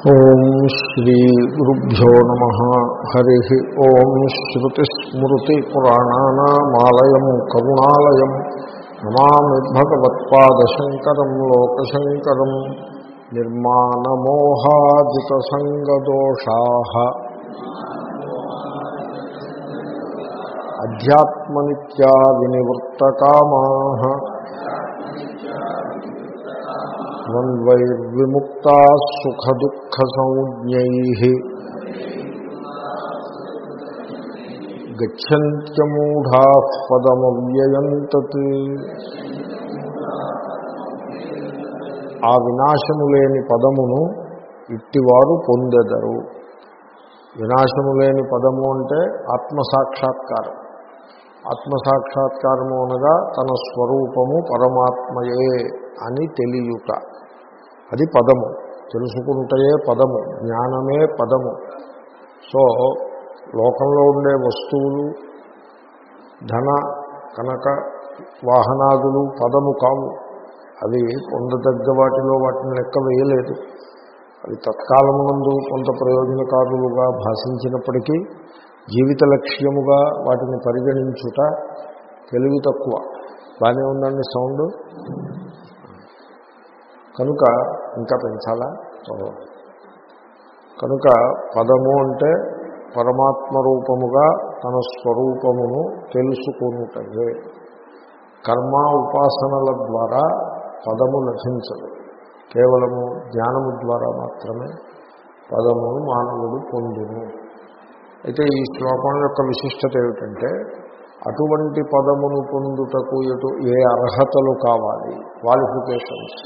ఓం శ్రీ గురుభ్యో నమ. హరి ఓం శ్రుతిస్మృతిపురాణానామాలయం కరుణాలయం. నమామి భగవత్పాదశంకరం లోకశంకరం. నిర్మాణమోహాజితసంగదోషా అధ్యాత్మనిత్యా వినివృత్తకామా. ద్వంద్వైర్విముక్తా సుఖదుఃఖసంజ్ఞై గచ్చంత్యమూఢా పదమవ్యయంతత్. ఆ వినాశము లేని పదమును ఇట్టివారు పొందెదరు. వినాశము లేని పదము అంటే ఆత్మసాక్షాత్కారం. ఆత్మసాక్షాత్కారము అనగా తన స్వరూపము పరమాత్మయే అని తెలియుట. అది పదము. తెలుసుకుంటే పదము జ్ఞానమే పదము. సో లోకంలో ఉండే వస్తువులు ధన కనక వాహనాదులు పదము కావు. అవి పొందదగ్గ వాటిలో వాటిని లెక్క వేయలేదు. అవి తత్కాలమునందు కొంత ప్రయోజనకారులుగా భాషించినప్పటికీ జీవిత లక్ష్యముగా వాటిని పరిగణించుట తెలివి తక్కువ. బాగానే ఉందండి సౌండ్? కనుక ఇంకా పెంచాలా? కనుక పదము అంటే పరమాత్మ రూపముగా తన స్వరూపమును తెలుసుకుంటే కర్మ ఉపాసనల ద్వారా పదము లభించదు. కేవలము జ్ఞానము ద్వారా మాత్రమే పదమును మానవుడు పొందును. అయితే ఈ శ్లోకం యొక్క విశిష్టత ఏమిటంటే అటువంటి పదమును పొందుటకు ఎటు ఏ అర్హతలు కావాలి? క్వాలిఫికేషన్స్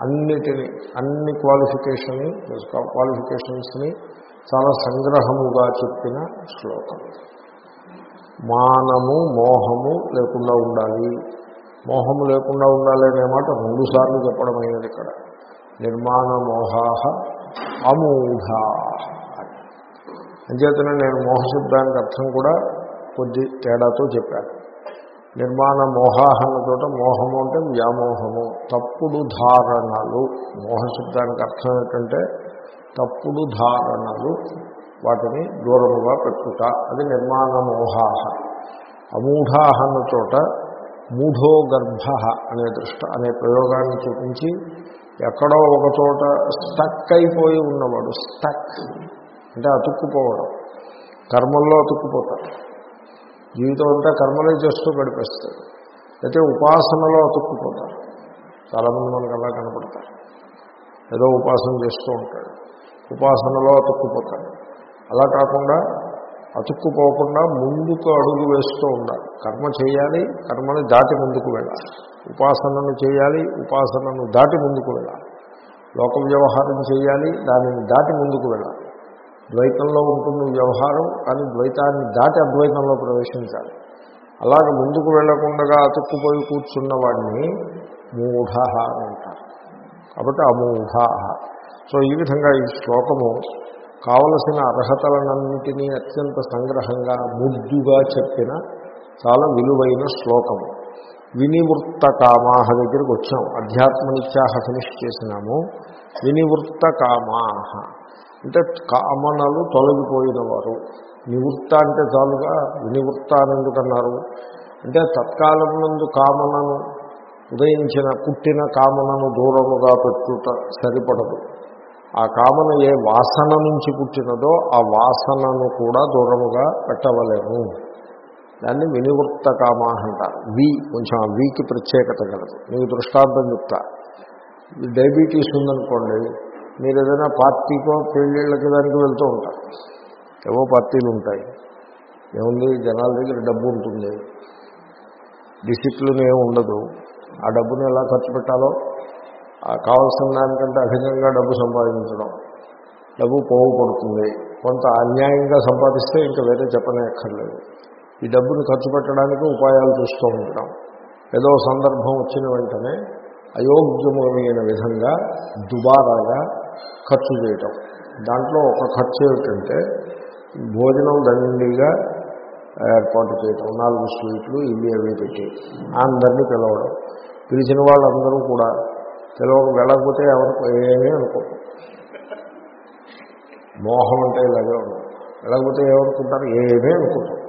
అన్నిటిని అన్ని క్వాలిఫికేషన్ని క్వాలిఫికేషన్స్ని చాలా సంగ్రహముగా చెప్పిన శ్లోకం. మానము మోహము లేకుండా ఉండాలి. మోహము లేకుండా ఉండాలి అనే మాట రెండుసార్లు చెప్పడం అయినది ఇక్కడ. నిర్మాణ మోహాహ అమూఢా. అంచేతనే నేను మోహశబ్దానికి అర్థం కూడా కొద్ది తేడాతో చెప్పాను. నిర్మాణ మోహాహన చోట మోహము అంటే వ్యామోహము. తప్పుడు ధారణలు. మోహశబ్దానికి అర్థం ఏంటంటే తప్పుడు ధారణలు. వాటిని దూరముగా పెట్టుట. అది నిర్మాణ మోహాహ అమూఢాహన చోట మూఢో గర్భ అనే దృష్ట అనే ప్రయోగాన్ని చూపించి ఎక్కడో ఒక చోట స్టక్ అయిపోయి ఉన్నవాడు స్టక్ అంటే అతుక్కుపోవడం. కర్మల్లో అతుక్కుపోతాడు. జీవితం అంతా కర్మలే చేస్తూ గడిపేస్తారు. అయితే ఉపాసనలో అతుక్కుపోతారు. చాలామంది మనకు అలా కనపడతారు. ఏదో ఉపాసన చేస్తూ ఉంటాడు ఉపాసనలో అతుక్కుపోతాడు అలా కాకుండా అతుక్కుపోకుండా ముందుకు అడుగు వేస్తూ ఉండాలి. కర్మ చేయాలి కర్మని దాటి ముందుకు వెళ్ళాలి. ఉపాసనను చేయాలి ఉపాసనను దాటి ముందుకు వెళ్ళాలి. లోక వ్యవహారం చేయాలి దానిని దాటి ముందుకు వెళ్ళాలి. ద్వైతంలో ఉంటుంది వ్యవహారం కానీ ద్వైతాన్ని దాటి అద్వైతంలో ప్రవేశించాలి. అలాగే ముందుకు వెళ్ళకుండా అతుక్కుపోయి కూర్చున్న వాడిని మూఢ అని అంటారు. కాబట్టి అమూఢ. సో ఈ విధంగా ఈ శ్లోకము కావలసిన అర్హతలన్నింటినీ అత్యంత సంగ్రహంగా ముద్దుగా చెప్పిన చాలా విలువైన శ్లోకము. వినివృత్త కామాహ దగ్గరికి వచ్చాం. అధ్యాత్మనిత్యాహ ఫినిష్ చేసినాము. వినివృత్త కామాహ అంటే కామనలు తొలగిపోయిన వారు నివృత్త అంటే చాలుగా వినివృత్త అని ఎందుకన్నారు? అంటే తత్కాలమునందు కామనను ఉదయించిన పుట్టిన కామనను దూరముగా పెట్టుట సరిపడదు. ఆ కామన ఏ వాసన నుంచి పుట్టినదో ఆ వాసనను కూడా దూరముగా పెట్టవలేము. దాన్ని వినివృత్త కామ అంటారు వి కొంచెం ఆ వీకి ప్రత్యేకత కలదు మీకు దృష్టాంతం చెప్తా. డయాబెటీస్ ఉందనుకోండి మీరు ఏదైనా పార్టీకో పెళ్ళిళ్ళకి దానికి వెళ్తూ ఉంటారు. ఏవో పార్టీలు ఉంటాయి. ఏముంది? జనాల దగ్గర డబ్బు ఉంటుంది. డిసిప్లిన్ ఏమి ఉండదు. ఆ డబ్బుని ఎలా ఖర్చు పెట్టాలో కావాల్సిన దానికంటే అధికంగా డబ్బు సంపాదించడం. డబ్బు పోగుపడుతుంది కొంత అన్యాయంగా సంపాదిస్తే ఇంకా వేరే చెప్పనే అక్కర్లేదు ఈ డబ్బును ఖర్చు పెట్టడానికి ఉపాయాలు చూస్తూ ఉండడం. ఏదో సందర్భం వచ్చిన వెంటనే అయోగ్యమైన విధంగా దుబారాగా ఖర్చు చేయటం. దాంట్లో ఒక ఖర్చు ఏమిటంటే భోజనం దండిగా ఏర్పాటు చేయటం. నాలుగు స్వీట్లు ఇవి అవి పెట్టి అందరినీ పిలవడం. పిలిచిన వాళ్ళందరూ కూడా పిలవక వెళ్ళకపోతే ఎవరికి ఏమీ అనుకోరు. మోహం అంటే ఇలాగే ఉండదు. వెళ్ళకపోతే ఏమనుకుంటారు? ఏమీ అనుకుంటారు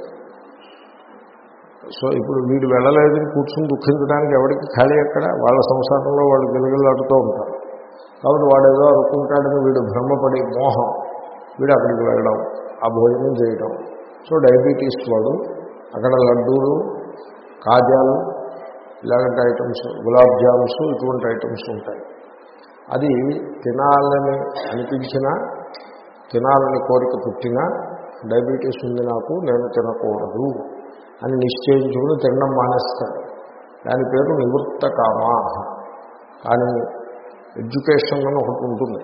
సో ఇప్పుడు వీడు వెళ్ళలేదని కూర్చుని దుఃఖించడానికి ఎవరికి ఖాళీ ఎక్కడ? వాళ్ళ సంసారంలో వాళ్ళు గిలగిలాడుతూ ఉంటారు. కాబట్టి వాడు ఏదో అనుకుంటాడని వీడు భ్రమపడి మోహం వీడు అక్కడికి వెళ్ళడం ఆ భోజనం చేయడం సో డయాబెటీస్ వాడు అక్కడ లడ్డూలు కాజాలు ఇలాంటి ఐటమ్స్ గులాబ్ జామ్స్ ఇటువంటి ఐటమ్స్ ఉంటాయి. అది తినాలని అనిపించినా తినాలని కోరిక పుట్టినా డయాబెటీస్ ఉంది నాకు నేను తినకూడదు అని నిశ్చయించుకుని తినడం మానేస్తాడు. దాని పేరు నివృత్త కామా కానీ ఎడ్యుకేషన్ అని ఒకటి ఉంటుంది.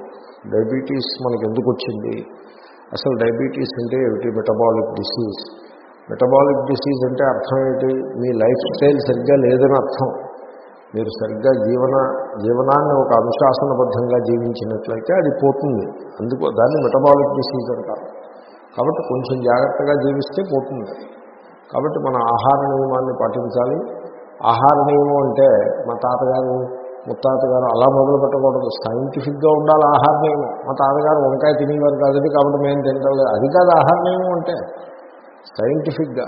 డయాబెటీస్ మనకి ఎందుకు వచ్చింది అసలు డయాబెటీస్ అంటే ఏమిటి? మెటబాలిక్ డిసీజ్ మెటబాలిక్ డిసీజ్ అంటే అర్థం ఏంటి? మీ లైఫ్ స్టైల్ సరిగ్గా లేదని అర్థం. మీరు సరిగ్గా జీవన జీవనాన్ని ఒక అనుశాసనబద్ధంగా జీవించినట్లయితే అది పోతుంది. అందుకు దాన్ని మెటబాలిక్ డిసీజ్ అంటారు. కాబట్టి కొంచెం జాగ్రత్తగా జీవిస్తే పోతుంది. కాబట్టి మన ఆహార నియమాన్ని పాటించాలి. ఆహార నియమం అంటే మా తాతగారు ముత్తాతగారు అలా మొదలు పెట్టకూడదు. సైంటిఫిక్గా ఉండాలి ఆహార మా తాతగారు వంకాయ తినేవారు కాదు కాబట్టి మేము తింటాం అది కాదు ఆహార అంటే సైంటిఫిక్గా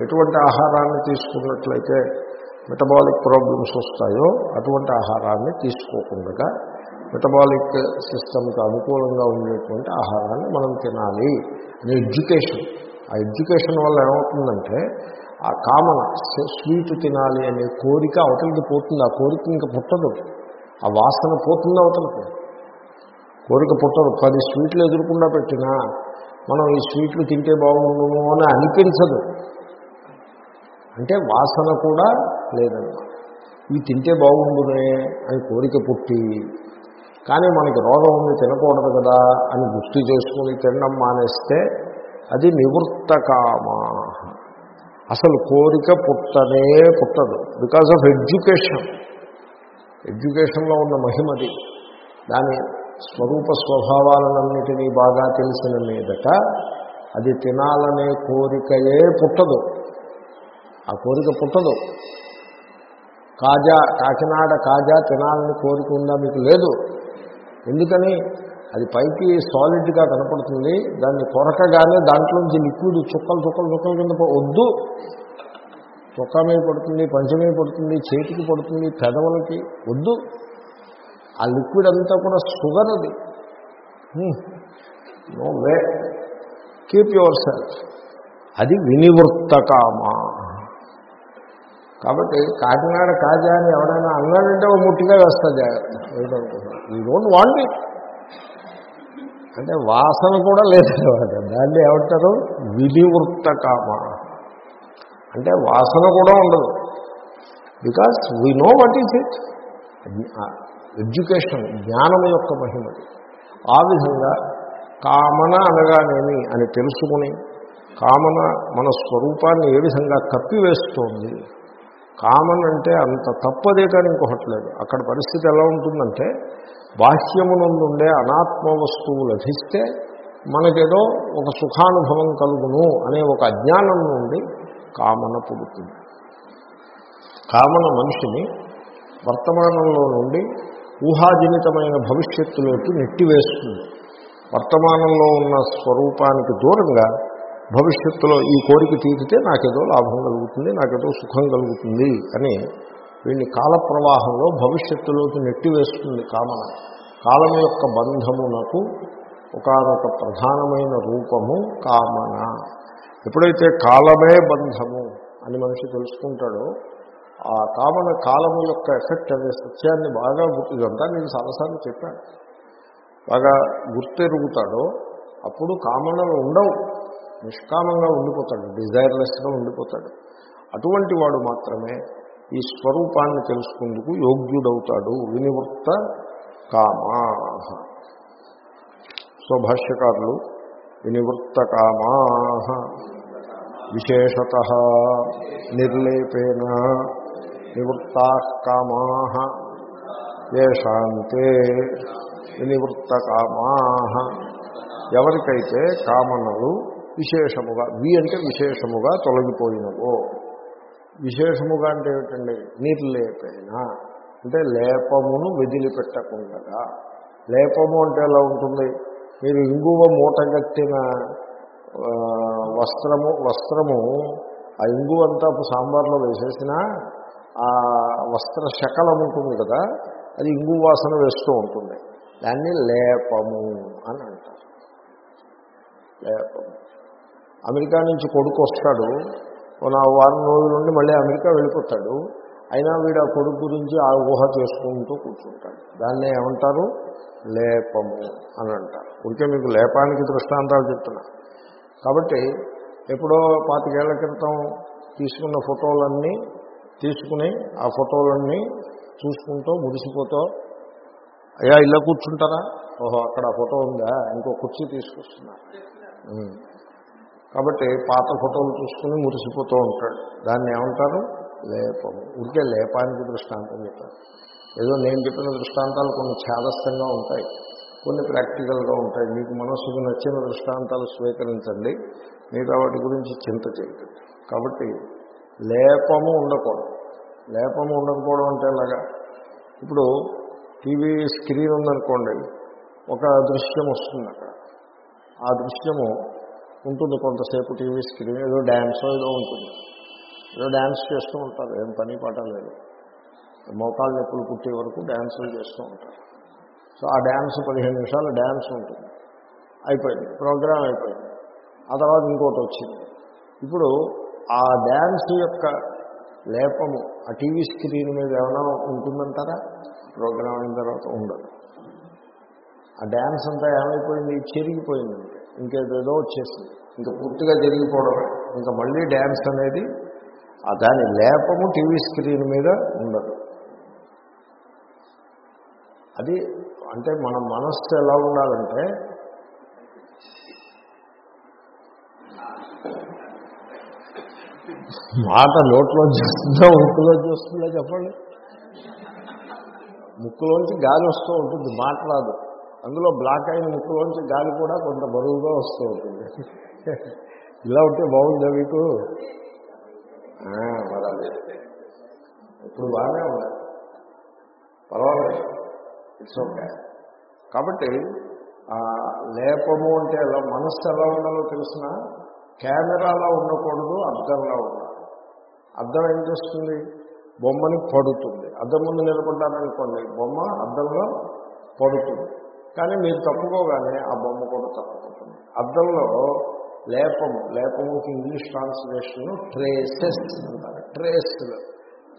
ఎటువంటి ఆహారాన్ని తీసుకున్నట్లయితే మెటబాలిక్ ప్రాబ్లమ్స్ వస్తాయో అటువంటి ఆహారాన్ని తీసుకోకుండా మెటబాలిక్ సిస్టమ్కి అనుకూలంగా ఉండేటువంటి ఆహారాన్ని మనం తినాలి. అనే ఎడ్యుకేషన్. ఆ ఎడ్యుకేషన్ వల్ల ఏమవుతుందంటే ఆ కామన స్వీట్ తినాలి అనే కోరిక అవతలికి పోతుంది. ఆ కోరిక ఇంకా పుట్టదు. ఆ వాసన పోతుంది అవతలికి. కోరిక పుట్టదు. పది స్వీట్లు ఎదురకుండా పెట్టినా మనం ఈ స్వీట్లు తింటే బాగుండము అని అనిపించదు. అంటే వాసన కూడా లేదన్నమాట ఇవి తింటే బాగుండునే అని కోరిక పుట్టి కానీ మనకి రోగం ఉంది తినకూడదు కదా అని గుర్తు చేసుకుని తినడం మానేస్తే అది నివృత్త కామా. అసలు కోరిక పుట్టనే పుట్టదు. బికాజ్ ఆఫ్ ఎడ్యుకేషన్ ఎడ్యుకేషన్లో ఉన్న మహిమది. దాని స్వరూప స్వభావాలన్నిటినీ బాగా తెలిసిన మీదట అది తినాలనే కోరికయే పుట్టదు. ఆ కోరిక పుట్టదు. కాజా కాకినాడ కాజా తినాలని కోరిక ఉందా మీకు లేదు. ఎందుకని? అది పైకి సాలిడ్గా కనపడుతుంది. దాన్ని కొరకగానే దాంట్లోంచి లిక్విడ్ చుక్కలు చుక్కలు చుక్కల కింద వద్దు. చుక్కమే పడుతుంది పంచమే పడుతుంది చేతికి పడుతుంది పెదవులకి వద్దు. ఆ లిక్విడ్ అంతా కూడా షుగర్ అది. No way keep yourself అది వినివృత్త కామా. కాబట్టి కాకినాడ కాజా అని ఎవరైనా అన్నాడంటే ముట్టిగా వేస్తా జాగ్రత్త. ఈ డోంట్ వాంట్ ఇట్ అంటే వాసన కూడా లేదన్నమాట. దాన్ని ఏమంటారు? విధివృత్త కామ అంటే వాసన కూడా ఉండదు. Because we know what is it education జ్ఞానం యొక్క మహిమది ఆ విధంగా కామన అనగానేమి అని తెలుసుకుని కామన మన స్వరూపాన్ని ఏ విధంగా కప్పివేస్తోంది కామన్ అంటే అంత తప్పదే కానీ ఇంకొకటి లేదు. అక్కడ పరిస్థితి ఎలా ఉంటుందంటే బాహ్యమునందుండే అనాత్మ వస్తువు లభిస్తే మనకేదో ఒక సుఖానుభవం కలుగును అనే ఒక అజ్ఞానం నుండి కామన పుడుతుంది. కామన మనిషిని వర్తమానంలో నుండి ఊహాజనితమైన భవిష్యత్తులోకి నెట్టివేస్తుంది. వర్తమానంలో ఉన్న స్వరూపానికి దూరంగా భవిష్యత్తులో ఈ కోరిక తీరితే నాకేదో లాభం కలుగుతుంది నాకేదో సుఖం కలుగుతుంది అని వీడిని కాల ప్రవాహంలో భవిష్యత్తులోకి నెట్టివేస్తుంది కామన. కాలం యొక్క బంధమునకు ఒకనొక ప్రధానమైన రూపము కామన. ఎప్పుడైతే కాలమే బంధము అని మనిషి తెలుసుకుంటాడో ఆ కామన కాలము యొక్క ఎఫెక్ట్ అనే సత్యాన్ని బాగా గుర్తు ఇదంతా నేను చాలాసార్లు చెప్పాను. బాగా గుర్తెరుగుతాడో అప్పుడు కామనలు ఉండవు. నిష్కామంగా ఉండిపోతాడు డిజైర్లెస్గా ఉండిపోతాడు. అటువంటి వాడు మాత్రమే ఈ స్వరూపాన్ని తెలుసుకుందుకు యోగ్యుడవుతాడు. వినివృత్త కామా. సో భాష్యకారులు వినివృత్త కామా. విశేషత నిర్లేపేన నివృత్తా కామా. ఏషాంతే వినివృత్త కామా. ఎవరికైతే కామనలు విశేషముగా వి అంటే విశేషముగా తొలగిపోయినవో. విశేషముగా అంటే ఏమిటండి? నిర్లేపైన? అంటే లేపమును వదిలిపెట్టకుండా లేపము అంటే ఎలా ఉంటుంది? మీరు ఇంగువ మూటగట్టిన వస్త్రము వస్త్రము ఆ ఇంగు అంతా సాంబార్లో వేసేసిన ఆ వస్త్ర శకలం ఉంటుంది కదా అది ఇంగు వాసన వేస్తూ ఉంటుంది. దాన్ని లేపము అని అంటారు. లేపము. అమెరికా నుంచి కొడుకు వస్తాడు నా వారం రోజుల నుండి మళ్ళీ అమెరికా వెళ్ళిపోతాడు. అయినా వీడు ఆ కొడుకు గురించి ఆ ఊహ చేసుకుంటూ కూర్చుంటాడు. దాన్ని ఏమంటారు? లేపము అని అంటారు. ఊరికే మీకు లేపానికి దృష్టాంతాలు చెప్తున్నా. కాబట్టి ఎప్పుడో పాతికేళ్ళ క్రితం తీసుకున్న ఫోటోలన్నీ తీసుకుని ఆ ఫోటోలన్నీ చూసుకుంటూ మురిసిపోతూ అయ్యా ఇలా కూర్చుంటారా? ఓహో అక్కడ ఆ ఫోటో ఉందా? ఇంకో కుర్చీ తీసుకొస్తున్నారు. ఉమ్. కాబట్టి పాత ఫోటోలు చూసుకుని మురిసిపోతూ ఉంటాడు. దాన్ని ఏమంటారు? లేపము ఊరికే లేపానికి దృష్టాంతం చెప్పారు ఏదో నేను చెప్పిన దృష్టాంతాలు కొన్ని ఛాదస్థంగా ఉంటాయి. కొన్ని ప్రాక్టికల్గా ఉంటాయి. మీకు మనస్సుకు నచ్చిన దృష్టాంతాలు స్వీకరించండి. మిగతా వాటి గురించి చింత చేయకండి కాబట్టి లేపము ఉండకూడదు. లేపము ఉండకపోవడం అంటే ఎలాగా? ఇప్పుడు టీవీ స్క్రీన్ ఉందనుకోండి ఒక దృశ్యం వస్తుంది అక్కడ ఆ దృశ్యము ఉంటుంది కొంతసేపు టీవీ స్క్రీన్ ఏదో డ్యాన్స్ ఏదో ఉంటుంది. ఏదో డ్యాన్స్ చేస్తూ ఉంటారు ఏం పని పాట లేదు. మోకాళ్ళ నొప్పులు పుట్టే వరకు డ్యాన్సులు చేస్తూ ఉంటారు. సో ఆ డ్యాన్స్ పదిహేను నిమిషాలు డ్యాన్స్ ఉంటుంది. అయిపోయింది ప్రోగ్రామ్ అయిపోయింది. ఆ తర్వాత ఇంకోటి వచ్చింది. ఇప్పుడు ఆ డ్యాన్స్ యొక్క లేపము ఆ టీవీ స్క్రీన్ మీద ఏమైనా ఉంటుందంటారా? ప్రోగ్రామ్ అయిన తర్వాత ఉండదు. ఆ డ్యాన్స్ అంతా ఏమైపోయింది? చెరిగిపోయింది ఇంకేదేదో వచ్చేసి ఇంకా పూర్తిగా జరిగిపోవడమే ఇంకా మళ్ళీ డ్యాన్స్ అనేది దాని లేపము టీవీ స్క్రీన్ మీద ఉండదు. అది అంటే మన మనస్సు ఎలా ఉండాలంటే మాట నోట్లోంచి వస్తుందా ముక్కులో వస్తుందా చెప్పండి? ముక్కులోంచి గాలి వస్తూ ఉంటుంది మాట రాదు అందులో బ్లాక్ అయిన ముక్కులోంచి గాలి కూడా కొంత బరువుగా వస్తూ ఉంటుంది. ఇలా ఉంటే బాగుందా మీకు? ఆ, ఇప్పుడు బాగానే ఉంది. పర్వాలేదు. ఇట్స్ ఓకే కాబట్టి లేపము అంటే ఎలా మనస్సు ఎలా ఉండాలో తెలిసిన కెమెరాలా ఉండకూడదు అద్దంలా ఉండాలి. అద్దం ఏం చేస్తుంది? బొమ్మని పడుతుంది. అద్దం ముందు నిలబడ్డారనుకోండి బొమ్మ అద్దంలో పడుతుంది. కానీ మీరు తప్పుకోగానే ఆ బొమ్మ కూడా తప్పుకుంటుంది. అద్దంలో లేపము లేపముకి ఇంగ్లీష్ ట్రాన్స్లేషన్ ట్రేసెస్ అంటారు. ట్రేస్లు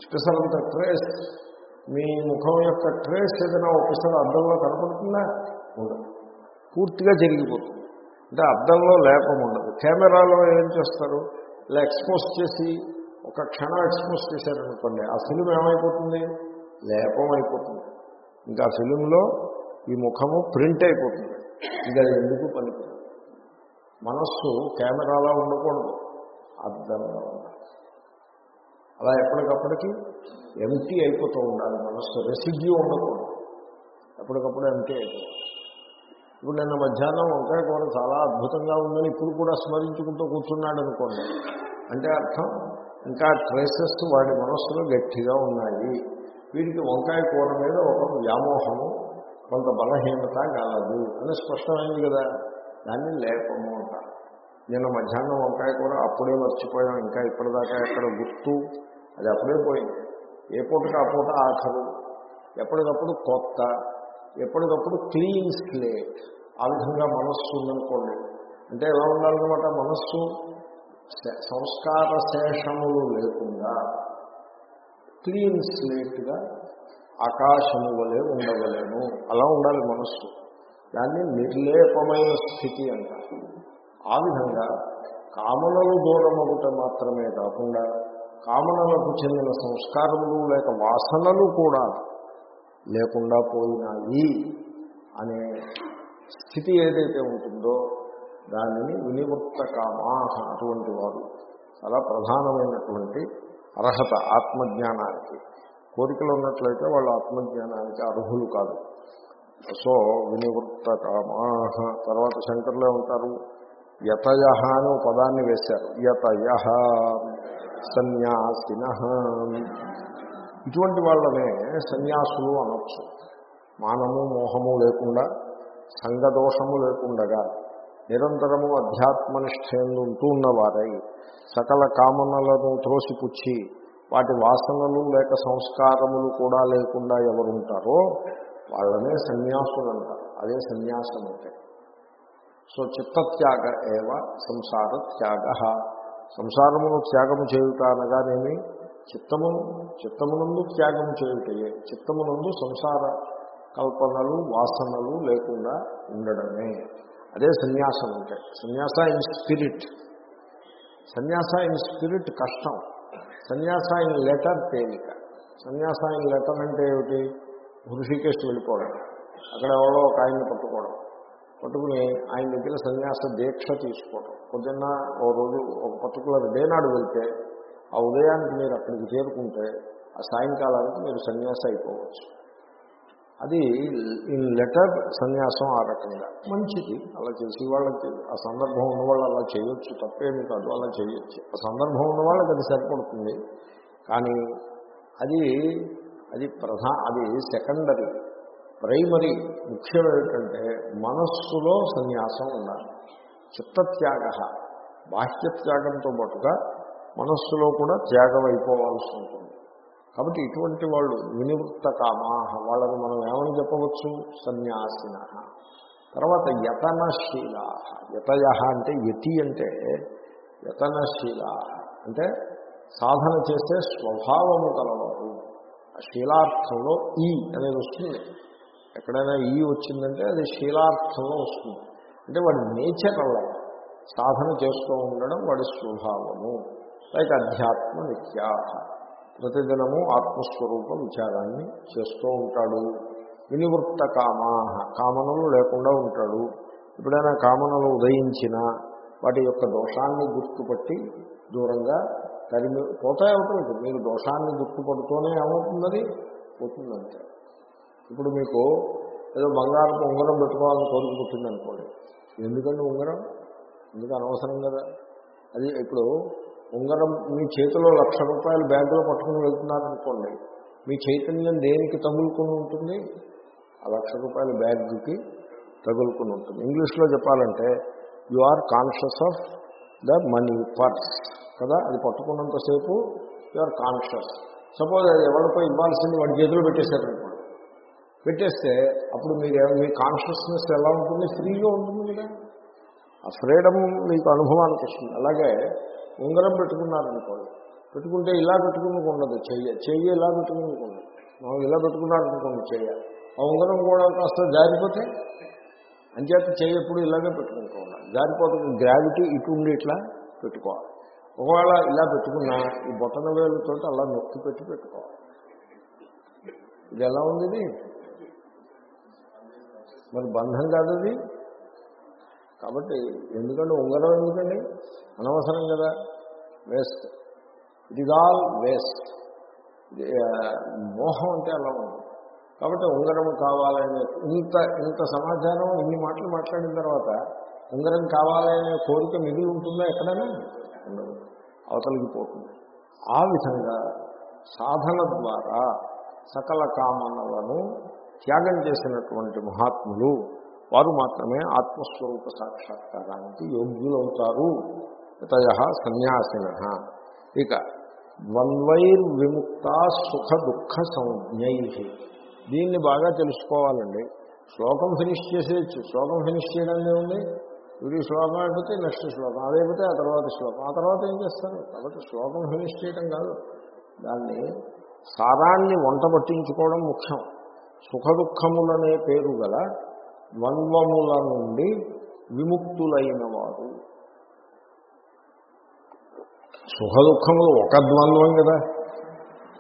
స్పెషల్ ట్రేస్ మీ ముఖం యొక్క ట్రేస్ ఏదైనా ఒకసారి అద్దంలో కనపడుతుందా? ఉండదు. పూర్తిగా జరిగిపోతుంది. అంటే అద్దంలో లేపం ఉండదు. కెమెరాలో ఏం చేస్తారు? ఇలా ఎక్స్పోజ్ చేసి ఒక క్షణం ఎక్స్పోజ్ చేశారనుకోండి ఆ ఫిలిం ఏమైపోతుంది? లేపం అయిపోతుంది. ఇంకా ఆ ఫిలింలో ఈ ముఖము ప్రింట్ అయిపోతుంది. ఇంకా అది ఎందుకు పనికి మనస్సు కెమెరాలా ఉండకూడదు. అద్దంలో ఉండాలి. అలా ఎప్పటికప్పటికి ఎంటీ అయిపోతూ ఉండాలి మనస్సు. రెసిడ్యూ ఉండకూడదు. ఎప్పటికప్పుడు ఎంటీ అయిపోతుంది ఇప్పుడు నిన్న మధ్యాహ్నం వంకాయ కూర చాలా అద్భుతంగా ఉందని ఇప్పుడు కూడా స్మరించుకుంటూ కూర్చున్నాడు అనుకోండి. అంటే అర్థం? ఇంకా ట్రేసెస్ వాడి మనస్సులో గట్టిగా ఉన్నాయి. వీడికి వంకాయ కూర మీద ఒక వ్యామోహము కొంత బలహీనత గలదు అని స్పష్టమైంది కదా. దాన్ని లేపము అంటారు నిన్న మధ్యాహ్నం వంకాయ కూర అప్పుడే మర్చిపోయాం ఇంకా ఇప్పటిదాకా ఎక్కడ గుర్తు? అది అప్పుడే పోయింది. ఏ పూటకి ఆ పూట ఆఖరు? ఎప్పటికప్పుడు కొత్త ఎప్పటికప్పుడు క్లీన్ స్లేట్. ఆ విధంగా మనస్సు ఉందనుకోండి. అంటే ఎలా ఉండాలన్నమాట? మనస్సు సంస్కార శేషములు లేకుండా క్లీన్ స్లేట్గా ఆకాశము వలె ఉండవలేను. అలా ఉండాలి మనస్సు. దాన్ని నిర్లేపమైన స్థితి అంటారు. ఆ విధంగా కామనలు దూరమవుట మాత్రమే కాకుండా కామనలకు చెందిన సంస్కారములు లేక వాసనలు కూడా లేకుండా పోయినాయి అనే స్థితి ఏదైతే ఉంటుందో దానిని వినివృత్త కామాహ అటువంటి వారు చాలా ప్రధానమైనటువంటి అర్హత ఆత్మజ్ఞానానికి. కోరికలు ఉన్నట్లయితే వాళ్ళు ఆత్మజ్ఞానానికి అర్హులు కాదు. సో వినివృత్త కామాహ తర్వాత శంకర్లే ఉంటారు. యతయ అని పదాన్ని వేశారు. యతయ సన్యాసిన. ఇటువంటి వాళ్ళనే సన్యాసులు అనొచ్చు. మానము మోహము లేకుండా సంగదోషము లేకుండగా నిరంతరము అధ్యాత్మనిష్టయందు ఉంటూ ఉన్నవారై సకల కామనలను త్రోసిపుచ్చి వాటి వాసనలు లేక సంస్కారములు కూడా లేకుండా ఎవరుంటారో వాళ్ళనే సన్యాసులు అంటారు అదే సన్యాసం అంటే. సో చిత్తత్యాగ ఏవ సంసార త్యాగ. సంసారమును త్యాగము చేయుట అనగానేమి? చిత్తమును చిత్తమునందు త్యాగము చేయుటయే చిత్తమునందు సంసార కల్పనలు వాసనలు లేకుండా ఉండడమే. అదే సన్యాసం అంటే. Sannyasa in spirit. Sannyasa in spirit కష్టం. సన్యాస లెటర్ తేలిక. సన్యాస లెటర్ అంటే ఏమిటి? హృషికేష్ వెళ్ళిపోవడం. అక్కడ ఎవరో ఒక ఆయన్ని పట్టుకోవడం. పట్టుకుని ఆయన దగ్గర సన్యాస దీక్ష తీసుకోవడం. పొద్దున్న ఓ రోజు ఒక పర్టికులర్ డే నాడు వెళ్తే ఆ ఉదయానికి మీరు అక్కడికి చేరుకుంటే ఆ సాయంకాలానికి మీరు సన్యాస అయిపోవచ్చు. అది ఇన్ లెటర్ సన్యాసం ఆ రకంగా. మంచిది అలా చేసి వాళ్ళకి ఆ సందర్భం ఉన్నవాళ్ళు అలా చేయొచ్చు తప్పేమి కాదు అలా చేయొచ్చు. ఆ సందర్భం ఉన్న వాళ్ళకి అది సరిపడుతుంది. కానీ అది అది ప్రధా అది సెకండరీ ప్రైమరీ ముఖ్యం ఏమిటంటే మనస్సులో సన్యాసం ఉండాలి. చిత్తత్యాగ బాహ్యత్యాగంతో పాటుగా మనస్సులో కూడా త్యాగం అయిపోవాల్సి ఉంటుంది. కాబట్టి ఇటువంటి వాళ్ళు వినివృత్త కామాహ వాళ్ళని మనం ఏమని చెప్పవచ్చు? సన్యాసిన. తర్వాత యతనశీల. యతయ అంటే యతి అంటే యతనశీల. అంటే సాధన చేసే స్వభావము కలవారు ఆ శీలార్థంలో ఈ అనేది వస్తుంది. ఎక్కడైనా ఈ వచ్చిందంటే అది శీలార్థంలో వస్తుంది. అంటే వాడి నేచర్ అలా. సాధన చేస్తూ ఉండడం వాడి స్వభావము. లైక్ అధ్యాత్మ నిత్యా ప్రతిదినము ఆత్మస్వరూప విచారాన్ని చేస్తూ ఉంటాడు. వినివృత్త కామా కామనలు లేకుండా ఉంటాడు. ఎప్పుడైనా కామనలు ఉదయించినా వాటి యొక్క దోషాన్ని గుర్తుపట్టి దూరంగా తరిమి పోతాయి అవుతుంది మీరు దోషాన్ని గుర్తుపడుతూనే ఏమవుతుందని? పోతుందంటే. ఇప్పుడు మీకు ఏదో బంగారపు ఉంగరం పెట్టుకోవాలని కోరిక పుట్టిందనుకోండి. ఎందుకండి ఉంగరం? ఎందుకు అనవసరం కదా? అది ఇప్పుడు ఉంగరం మీ చేతిలో లక్ష రూపాయలు బ్యాగ్లో పట్టుకుని వెళ్తున్నారనుకోండి మీ చైతన్యం దేనికి తగులుకుని ఉంటుంది? ఆ లక్ష రూపాయల బ్యాగ్కి తగులుకుని ఉంటుంది. ఇంగ్లీష్లో చెప్పాలంటే you are conscious of the money purse కదా? అది పట్టుకున్నంతసేపు యు ఆర్ కాన్షియస్ సపోజ్ అది ఎవరికో ఇవ్వాల్సింది వాడి చేతిలో పెట్టేశారనుకోండి పెట్టేస్తే అప్పుడు మీరు మీ కాన్షియస్నెస్ ఎలా ఉంటుంది? ఫ్రీగా ఉంటుంది కదా? ఆ ఫ్రీడమ్ మీకు అనుభవానికి వస్తుంది. అలాగే ఉంగరం పెట్టుకున్నారనుకోండి. పెట్టుకుంటే ఇలా పెట్టుకుని చెయ్య చెయ్యి ఇలా పెట్టుకుని మనం ఇలా పెట్టుకున్నారనుకోండి చెయ్య. ఆ ఉంగరం కూడా కాస్త జారిపోతే అంచేత చెయ్యి ఎప్పుడు ఇలాగే పెట్టుకుంటూ ఉండాలి. జారిపోతుంది గ్రావిటీ ఇటు ఉండి ఇట్లా పెట్టుకోవాలి. ఒకవేళ ఇలా పెట్టుకున్నా ఈ బొట్టన వేలుతో అలా నొక్కి పెట్టి పెట్టుకోవాలి. ఇది ఎలా ఉంది ఇది మరి బంధం కాదు ఇది కాబట్టి ఎందుకంటే ఉంగరం ఎందుకండి అనవసరం కదా? Waste. It is all waste మోహం అంటే అలా ఉంది. కాబట్టి ఉంగరం కావాలనే ఇంత ఇంత సమాచారం ఇన్ని మాటలు మాట్లాడిన తర్వాత ఉంగరం కావాలనే కోరిక మిగిలి ఉంటుందా ఎక్కడైనా? ఉండదు. అవతలికి పోతుంది. ఆ విధంగా సాధన ద్వారా సకల కామనలను త్యాగం చేసినటువంటి మహాత్ములు వారు మాత్రమే ఆత్మస్వరూప సాక్షాత్కారానికి యోగ్యులవుతారు. యతయ సన్యాసిన. ఇక ద్వంద్వైర్విముక్త సుఖ దుఃఖ సంజ్ఞై దీన్ని బాగా తెలుసుకోవాలండి. శ్లోకం ఫినిష్ చేసేయచ్చు. శ్లోకం ఫినిష్ చేయడం ఉంది ఇది శ్లోకం అయిపోతే నెక్స్ట్ శ్లోకం. అదైపోతే ఆ తర్వాత శ్లోకం. ఆ తర్వాత ఏం చేస్తారు? కాబట్టి శ్లోకం ఫినిష్ చేయడం కాదు. దాన్ని సారాన్ని వంట పట్టించుకోవడం ముఖ్యం. సుఖ దుఃఖములనే పేరు గల ద్వంద్వముల నుండి విముక్తులైన వారు సుఖ దుఃఖములు ఒక ద్వంద్వం కదా.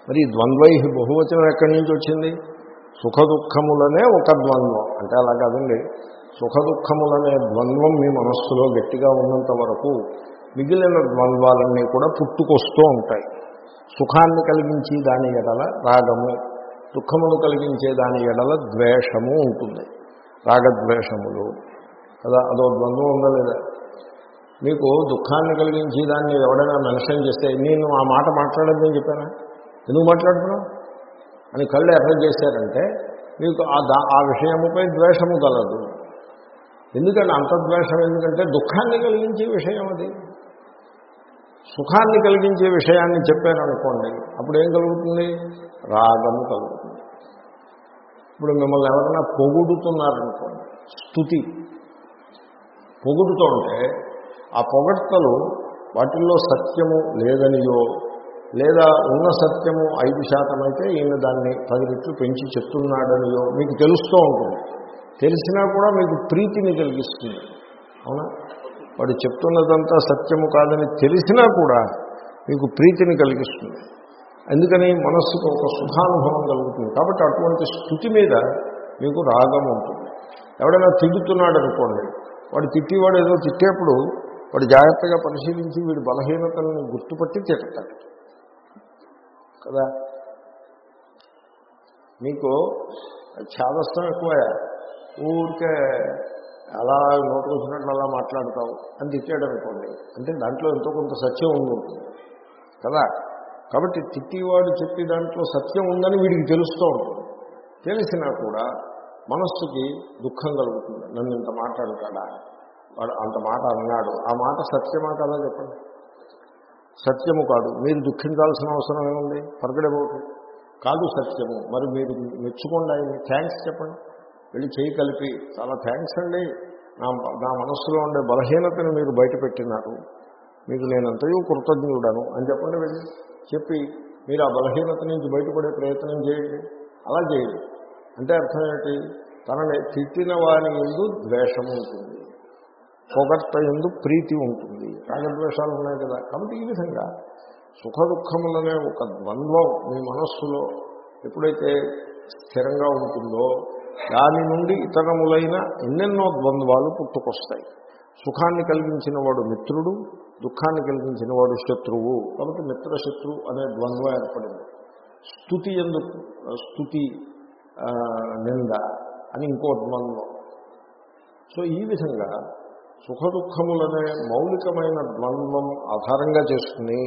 మరి ద్వంద్వై బహువచనం ఎక్కడి నుంచి వచ్చింది? సుఖ దుఃఖములనే ఒక ద్వంద్వం. అంటే అలా కాదండి. సుఖ దుఃఖములనే ద్వంద్వం మీ మనస్సులో గట్టిగా ఉన్నంత వరకు మిగిలిన ద్వంద్వాలన్నీ కూడా పుట్టుకొస్తూ ఉంటాయి. సుఖాన్ని కలిగించి దాని ఎడల రాగము దుఃఖమును కలిగించే దాని ఎడల ద్వేషము ఉంటుంది. రాగద్వేషములు. కదా అదో ద్వంద్వం ఉందా లేదా? మీకు దుఃఖాన్ని కలిగించి దాన్ని ఎవడైనా మెన్షన్ చేస్తే నేను ఆ మాట మాట్లాడద్దని చెప్పానా? ఎందుకు మాట్లాడుతున్నావు? అని కళ్ళు ఎర్ర చేశారంటే మీకు ఆ ఆ విషయముపై ద్వేషము కలదు. ఎందుకంటే అంతద్వేషం ఎందుకంటే దుఃఖాన్ని కలిగించే విషయం అది. సుఖాన్ని కలిగించే విషయాన్ని చెప్పారనుకోండి అప్పుడు ఏం కలుగుతుంది? రాగము కలుగుతుంది. ఇప్పుడు మిమ్మల్ని ఎవరైనా పొగుడుతున్నారనుకోండి స్థుతి పొగుడుతూ ఉంటే ఆ పొగడ్తలు వాటిల్లో సత్యము లేదనియో లేదా ఉన్న సత్యము ఐదు శాతం అయితే ఈయన దాన్ని పది రెట్లు పెంచి చెప్తున్నాడనియో మీకు తెలుస్తూ ఉంటుంది. తెలిసినా కూడా మీకు ప్రీతిని కలిగిస్తుంది. అవునా? వాడు చెప్తున్నదంతా సత్యము కాదని తెలిసినా కూడా మీకు ప్రీతిని కలిగిస్తుంది. ఎందుకని? మనస్సుకు ఒక సుఖానుభవం కలుగుతుంది. కాబట్టి అటువంటి స్థుతి మీద మీకు రాగం ఉంటుంది. ఎవడైనా తిడుతున్నాడు అనుకోండి వాడు తిట్టివాడు ఏదో తిట్టేప్పుడు వాడు జాగ్రత్తగా పరిశీలించి వీడి బలహీనతలను గుర్తుపట్టి తిడతాడు కదా? మీకు ఛాదస్థం ఎక్కువయా? ఊరికే అలా నోటు వచ్చినట్లు అలా మాట్లాడతావు అని తిట్టాడు అనుకోండి. అంటే దాంట్లో ఎంతో కొంత సత్యం ఉండి ఉంటుంది కదా? కాబట్టి తిట్టివాడు చెప్పి దాంట్లో సత్యం ఉందని వీడికి తెలుస్తూ ఉంటుంది. తెలిసినా కూడా మనస్సుకి దుఃఖం కలుగుతుంది. నన్ను ఇంత మాట్లాడతాడా? వాడు అంత మాట అన్నాడు. ఆ మాట సత్యమా కదా చెప్పండి? సత్యము కాదు. మీరు దుఃఖించాల్సిన అవసరం ఏముంది? పరగడబోటు కాదు సత్యము. మరి మీరు మెచ్చుకోండి ఆయన థ్యాంక్స్ చెప్పండి. వెళ్ళి చేయి కలిపి. చాలా థ్యాంక్స్ అండి. నా నా మనస్సులో ఉండే బలహీనతను మీరు బయటపెట్టినారు. మీకు నేనంతయో కృతజ్ఞుడను అని చెప్పండి వెళ్ళి. చెప్పి మీరు ఆ బలహీనత నుంచి బయటపడే ప్రయత్నం చేయండి. అలా చేయండి. అంటే అర్థం ఏంటి? తనని తిట్టిన వారి ముందు ద్వేషం ఉంటుంది. పొగట్ట ఎందు ప్రీతి ఉంటుంది. రాగద్వేషాలు ఉన్నాయి కదా. కాబట్టి ఈ విధంగా సుఖ దుఃఖములనే ఒక ద్వంద్వం మీ మనస్సులో ఎప్పుడైతే స్థిరంగా ఉంటుందో దాని నుండి ఇతరములైన ఎన్నెన్నో ద్వంద్వాలు పుట్టుకొస్తాయి. సుఖాన్ని కలిగించిన వాడు మిత్రుడు దుఃఖాన్ని కలిగించిన వాడు శత్రువు. కాబట్టి మిత్రశత్రు అనే ద్వంద్వ ఏర్పడింది. స్థుతి ఎందుకు స్థుతి నింద అని ఇంకో ద్వంద్వం. సో ఈ విధంగా సుఖ దుఃఖములనే మౌలికమైన ద్వంద్వం ఆధారంగా చేసుకుని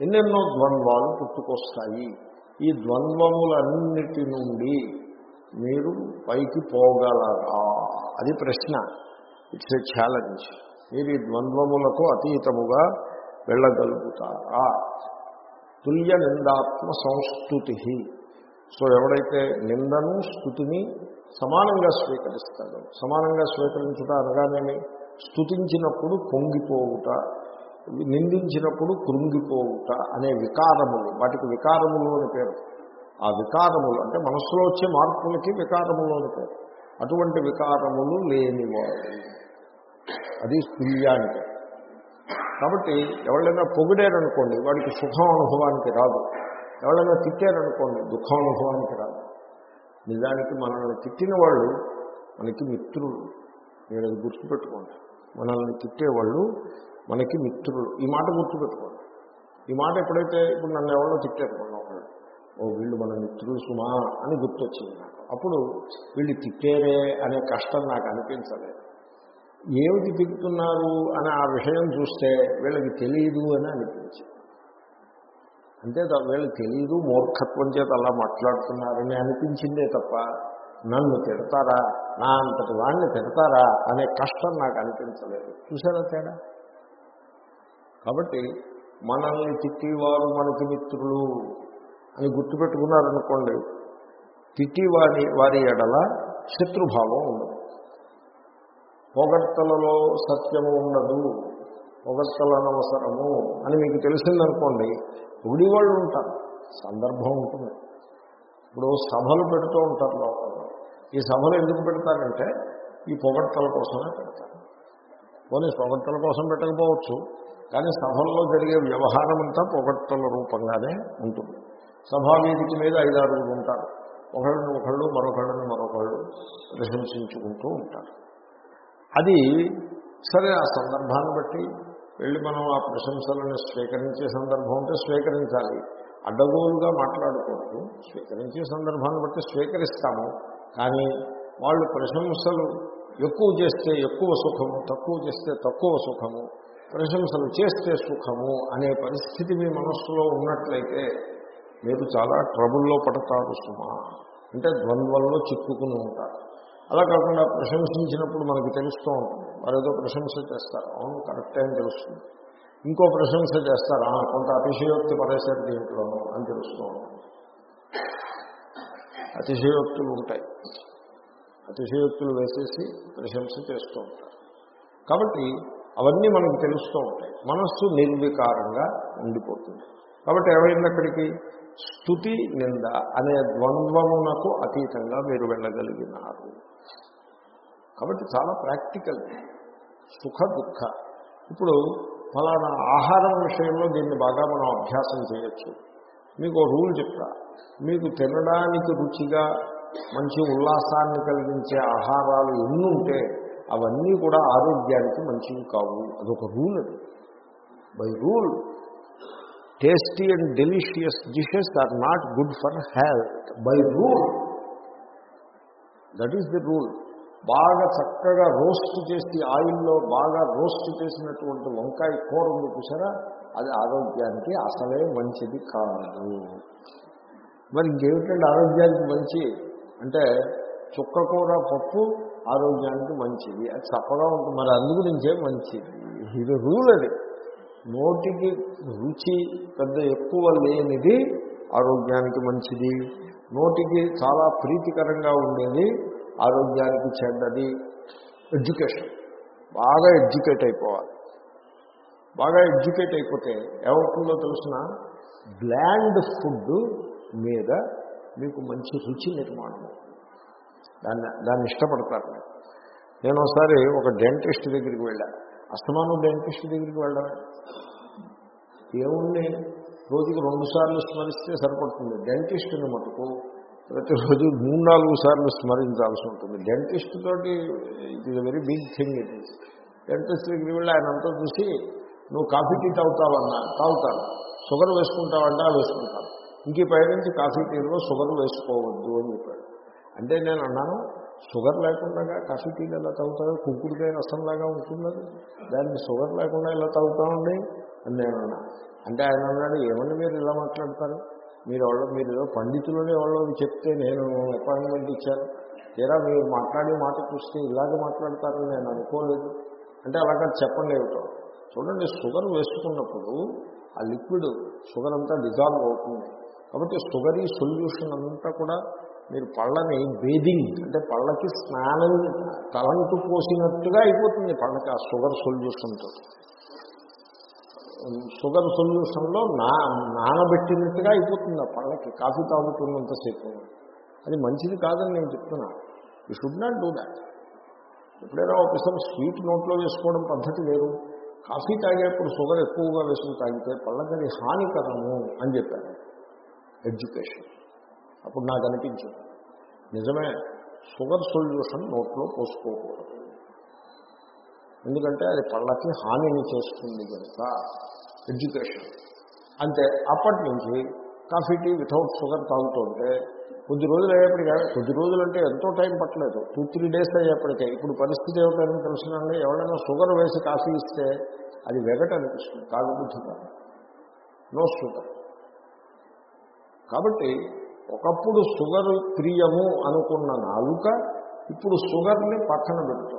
ఎన్నెన్నో ద్వంద్వాలు పుట్టుకొస్తాయి. ఈ ద్వంద్వములన్నిటి నుండి మీరు పైకి పోగలరా? అది ప్రశ్న. ఇట్స్ ఏ ఛాలెంజ్ మీరు ఈ ద్వంద్వములకు అతీతముగా వెళ్ళగలుగుతారా? తుల్య నిందాత్మ సంస్థుతి. సో ఎవడైతే నిందను స్థుతిని సమానంగా స్వీకరిస్తాడో సమానంగా స్వీకరించుట అనగానేమి? స్థుతించినప్పుడు పొంగిపోవుట నిందించినప్పుడు కృంగిపోవుట అనే వికారములు. వాటికి వికారములు అని పేరు. ఆ వికారములు అంటే మనస్సులో వచ్చే మార్పులకి వికారములు అని పేరు. అటువంటి వికారములు లేనివాడు అది తుల్యానికి కాబట్టి ఎవరైనా పొగిడారనుకోండి వాడికి సుఖం అనుభవానికి రాదు. ఎవరైనా తిట్టారనుకోండి దుఃఖం అనుభవానికి రాదు. నిజానికి మనల్ని తిట్టిన వాళ్ళు మనకి మిత్రులు. మీరు అది గుర్తుపెట్టుకోండి. మనల్ని తిట్టేవాళ్ళు మనకి మిత్రులు. ఈ మాట గుర్తుపెట్టుకోండి. ఈ మాట ఎప్పుడైతే ఇప్పుడు నన్ను ఎవరో తిట్టారు ఒకళ్ళు. ఓ వీళ్ళు మన మిత్రులు సుమా అని గుర్తొచ్చింది నాకు. అప్పుడు వీళ్ళు తిట్టారే అనే కష్టం నాకు అనిపించలేదు. ఏమిటి తిరుగుతున్నారు అని ఆ విషయం చూస్తే వీళ్ళకి తెలియదు అని అనిపించింది. అంటే వీళ్ళకి తెలియదు మూర్ఖత్వం చేత అలా మాట్లాడుతున్నారని అనిపించిందే తప్ప నన్ను తిడతారా? నా అంతటి వాడిని తిడతారా? అనే కష్టం నాకు అనిపించలేదు. చూసారా తేడా? కాబట్టి మనల్ని తిట్టివారు మనకి మిత్రులు అని గుర్తుపెట్టుకున్నారనుకోండి తిట్టి వారి వారి ఎడల శత్రుభావం ఉండదు. పొగడ్తలలో సత్యము ఉండదు పొగడ్తల అని మీకు తెలిసిందనుకోండి గుడి వాళ్ళు ఉంటారు. సందర్భం ఉంటుంది. ఇప్పుడు సభలు పెడుతూ ఉంటారు లోపల. ఈ సభలు ఎందుకు పెడతారంటే ఈ పొగడ్తల కోసమే పెడతారు. పోనీ పొగడ్తల కోసం పెట్టకపోవచ్చు కానీ సభల్లో జరిగే వ్యవహారం అంతా పొగడ్తల రూపంగానే ఉంటుంది. సభావేదిక మీద ఐదారుగురు ఉంటారు. ఒకళ్ళని ఒకళ్ళు మరొకళ్ళని మరొకళ్ళు ప్రశంసించుకుంటూ ఉంటారు. అది సరే ఆ సందర్భాన్ని బట్టి వెళ్ళి మనం ఆ ప్రశంసలను స్వీకరించే సందర్భం ఉంటే స్వీకరించాలి. అడ్డగోలుగా మాట్లాడకూడదు స్వీకరించే సందర్భాన్ని బట్టి స్వీకరిస్తాము. కానీ వాళ్ళు ప్రశంసలు ఎక్కువ చేస్తే ఎక్కువ సుఖము తక్కువ చేస్తే తక్కువ సుఖము ప్రశంసలు చేస్తే సుఖము అనే పరిస్థితి మీ మనస్సులో ఉన్నట్లయితే మీరు చాలా ట్రబుల్లో పడతారు సుమా. అంటే ద్వంద్వల్లో చిక్కుకుని ఉంటారు. అలా కాకుండా ప్రశంసించినప్పుడు మనకు తెలుస్తూ ఉంటుంది. వారు ఏదో ప్రశంస చేస్తారు. అవును కరెక్టే అని తెలుస్తుంది. ఇంకో ప్రశంస చేస్తారా? కొంత అతిశయోక్తి పడేశారు దీంట్లో అని తెలుస్తూ ఉంటుంది అతిశయోక్తులు ఉంటాయి. అతిశయోక్తులు వేసేసి ప్రశంస చేస్తూ ఉంటారు. కాబట్టి అవన్నీ మనకు తెలుస్తూ ఉంటాయి. మనస్సు నిర్వికారంగా ఉండిపోతుంది. కాబట్టి ఏమైంది అక్కడికి స్థుతి నింద అనే ద్వంద్వమునకు అతీతంగా మీరు వెళ్ళగలిగినారు. కాబట్టి చాలా ప్రాక్టికల్. సుఖ దుఃఖ. ఇప్పుడు ఫలానా ఆహారం విషయంలో దీన్ని బాగా మనం అభ్యాసం చేయొచ్చు. మీకు రూల్ చెప్తా. మీకు తినడానికి రుచిగా మంచి ఉల్లాసాన్ని కలిగించే ఆహారాలు ఎన్ని ఉంటే అవన్నీ కూడా ఆరోగ్యానికి మంచివి కావు. అదొక రూల్ అది. By rule tasty and delicious dishes are not good for health. By rule that is the rule. బాగా చక్కగా రోస్ట్ చేసి ఆయిల్లో బాగా రోస్ట్ చేసినటువంటి వంకాయ కూర ఉంది చూసారా? అది ఆరోగ్యానికి అసలే మంచిది కాదు. మరి ఇంకేమిటండి ఆరోగ్యానికి మంచి అంటే చుక్క కూర పప్పు ఆరోగ్యానికి మంచిది. అది చప్పగా ఉంటుంది. మరి అందు గురించే మంచిది. ఇది రూల్ అది. నోటికి రుచి పెద్ద ఎక్కువ లేనిది ఆరోగ్యానికి మంచిది. నోటికి చాలా ప్రీతికరంగా ఉండేది. ఆరోగ్యానికి చెడ్డది. ఎడ్యుకేషన్ బాగా ఎడ్యుకేట్ అయిపోవాలి. బాగా ఎడ్యుకేట్ అయిపోతే ఏమవుతుందో తెలిసిన? బ్లాండ్ ఫుడ్ మీద మీకు మంచి రుచి నిర్మాణం దాన్ని దాన్ని ఇష్టపడతారు నేను ఒకసారి ఒక డెంటిస్ట్ దగ్గరికి వెళ్ళాను అస్తమానం డెంటిస్ట్ దగ్గరికి వెళ్ళడమే ఏముంది? రోజుకి రెండుసార్లు స్మరిస్తే సరిపడుతుంది. డెంటిస్ట్ని మటుకు ప్రతిరోజు మూడు నాలుగు సార్లు స్మరించాల్సి ఉంటుంది. డెంటిస్ట్ తోటి it is very big thing it is dentist దగ్గరికి వెళ్ళి ఆయన అంతా చూసి నువ్వు కాఫీ టీ తాగుతావన్నా? తాగుతాను. షుగర్ వేసుకుంటావంటే వేసుకుంటాను. ఇంక పైనుంచి కాఫీ టీలో షుగర్ వేసుకోవద్దు అని చెప్పాడు. అంటే నేను అన్నాను షుగర్ లేకుండా కాఫీ టీలు ఎలా తాగుతారో కుంకుడుకాయ రసంలాగా ఉంటుంది దాన్ని షుగర్ లేకుండా ఎలా తాగుతామండి అని నేను అన్నా అంటే ఆయన అన్నాడు ఏమన్నా మీరు ఇలా మాట్లాడతారు? మీరు ఎవరో మీరు ఏదో పండితులని ఎవరో చెప్తే నేను అపాయింట్మెంట్ ఇచ్చాను. తీరా మీరు మాట్లాడే మాట చూస్తే ఇలాగే మాట్లాడతారని నేను అనుకోలేదు. అంటే అలాగా చెప్పండి ఏమిటో. చూడండి షుగర్ వేసుకున్నప్పుడు ఆ లిక్విడ్ షుగర్ అంతా డిజాల్వ్ అవుతుంది. కాబట్టి షుగర్ ఈ సొల్యూషన్ అంతా కూడా మీరు పళ్ళని బేదింగ్ అంటే పళ్ళకి స్నానం తలంటు పోసినట్టుగా అయిపోతుంది పళ్ళకి ఆ షుగర్ సొల్యూషన్తో షుగర్ సొల్యూషన్లో నా నానబెట్టినట్టుగా అయిపోతుంది ఆ పళ్ళకి. కాఫీ తాగుతున్నంతసేపు అది మంచిది కాదని నేను చెప్తున్నా. You should not do that ఎప్పుడైనా ఒకసారి స్వీట్ నోట్లో వేసుకోవడం పద్ధతి లేదు కాఫీ తాగేప్పుడు షుగర్ ఎక్కువగా వేసుకుని తాగితే పళ్ళకది హానికరము అని చెప్పాను ఎడ్యుకేషన్ అప్పుడు నాకు అనిపించింది. నిజమే షుగర్ సొల్యూషన్ నోట్లో పోసుకోకూడదు. ఎందుకంటే అది పళ్ళకి హానిని చేస్తుంది కనుక ఎడ్యుకేషన్. అంతే అప్పటి నుంచి కాఫీ టీ వితౌట్ షుగర్ తాగుతుంటే కొద్ది రోజులు అయ్యేప్పటికీ కొద్ది రోజులు అంటే ఎంతో టైం పట్టలేదు. టూ త్రీ డేస్ అయ్యేప్పటికే. ఇప్పుడు పరిస్థితి ఏమిటని తెలుసునండి. ఎవరైనా షుగర్ వేసి కాఫీ ఇస్తే అది వెగట అనిపిస్తుంది తాగుబుద్ధి కాదు. No sugar. కాబట్టి ఒకప్పుడు షుగర్ ప్రియము అనుకున్న నాలుక ఇప్పుడు షుగర్ని పక్కన పెడుతుంది.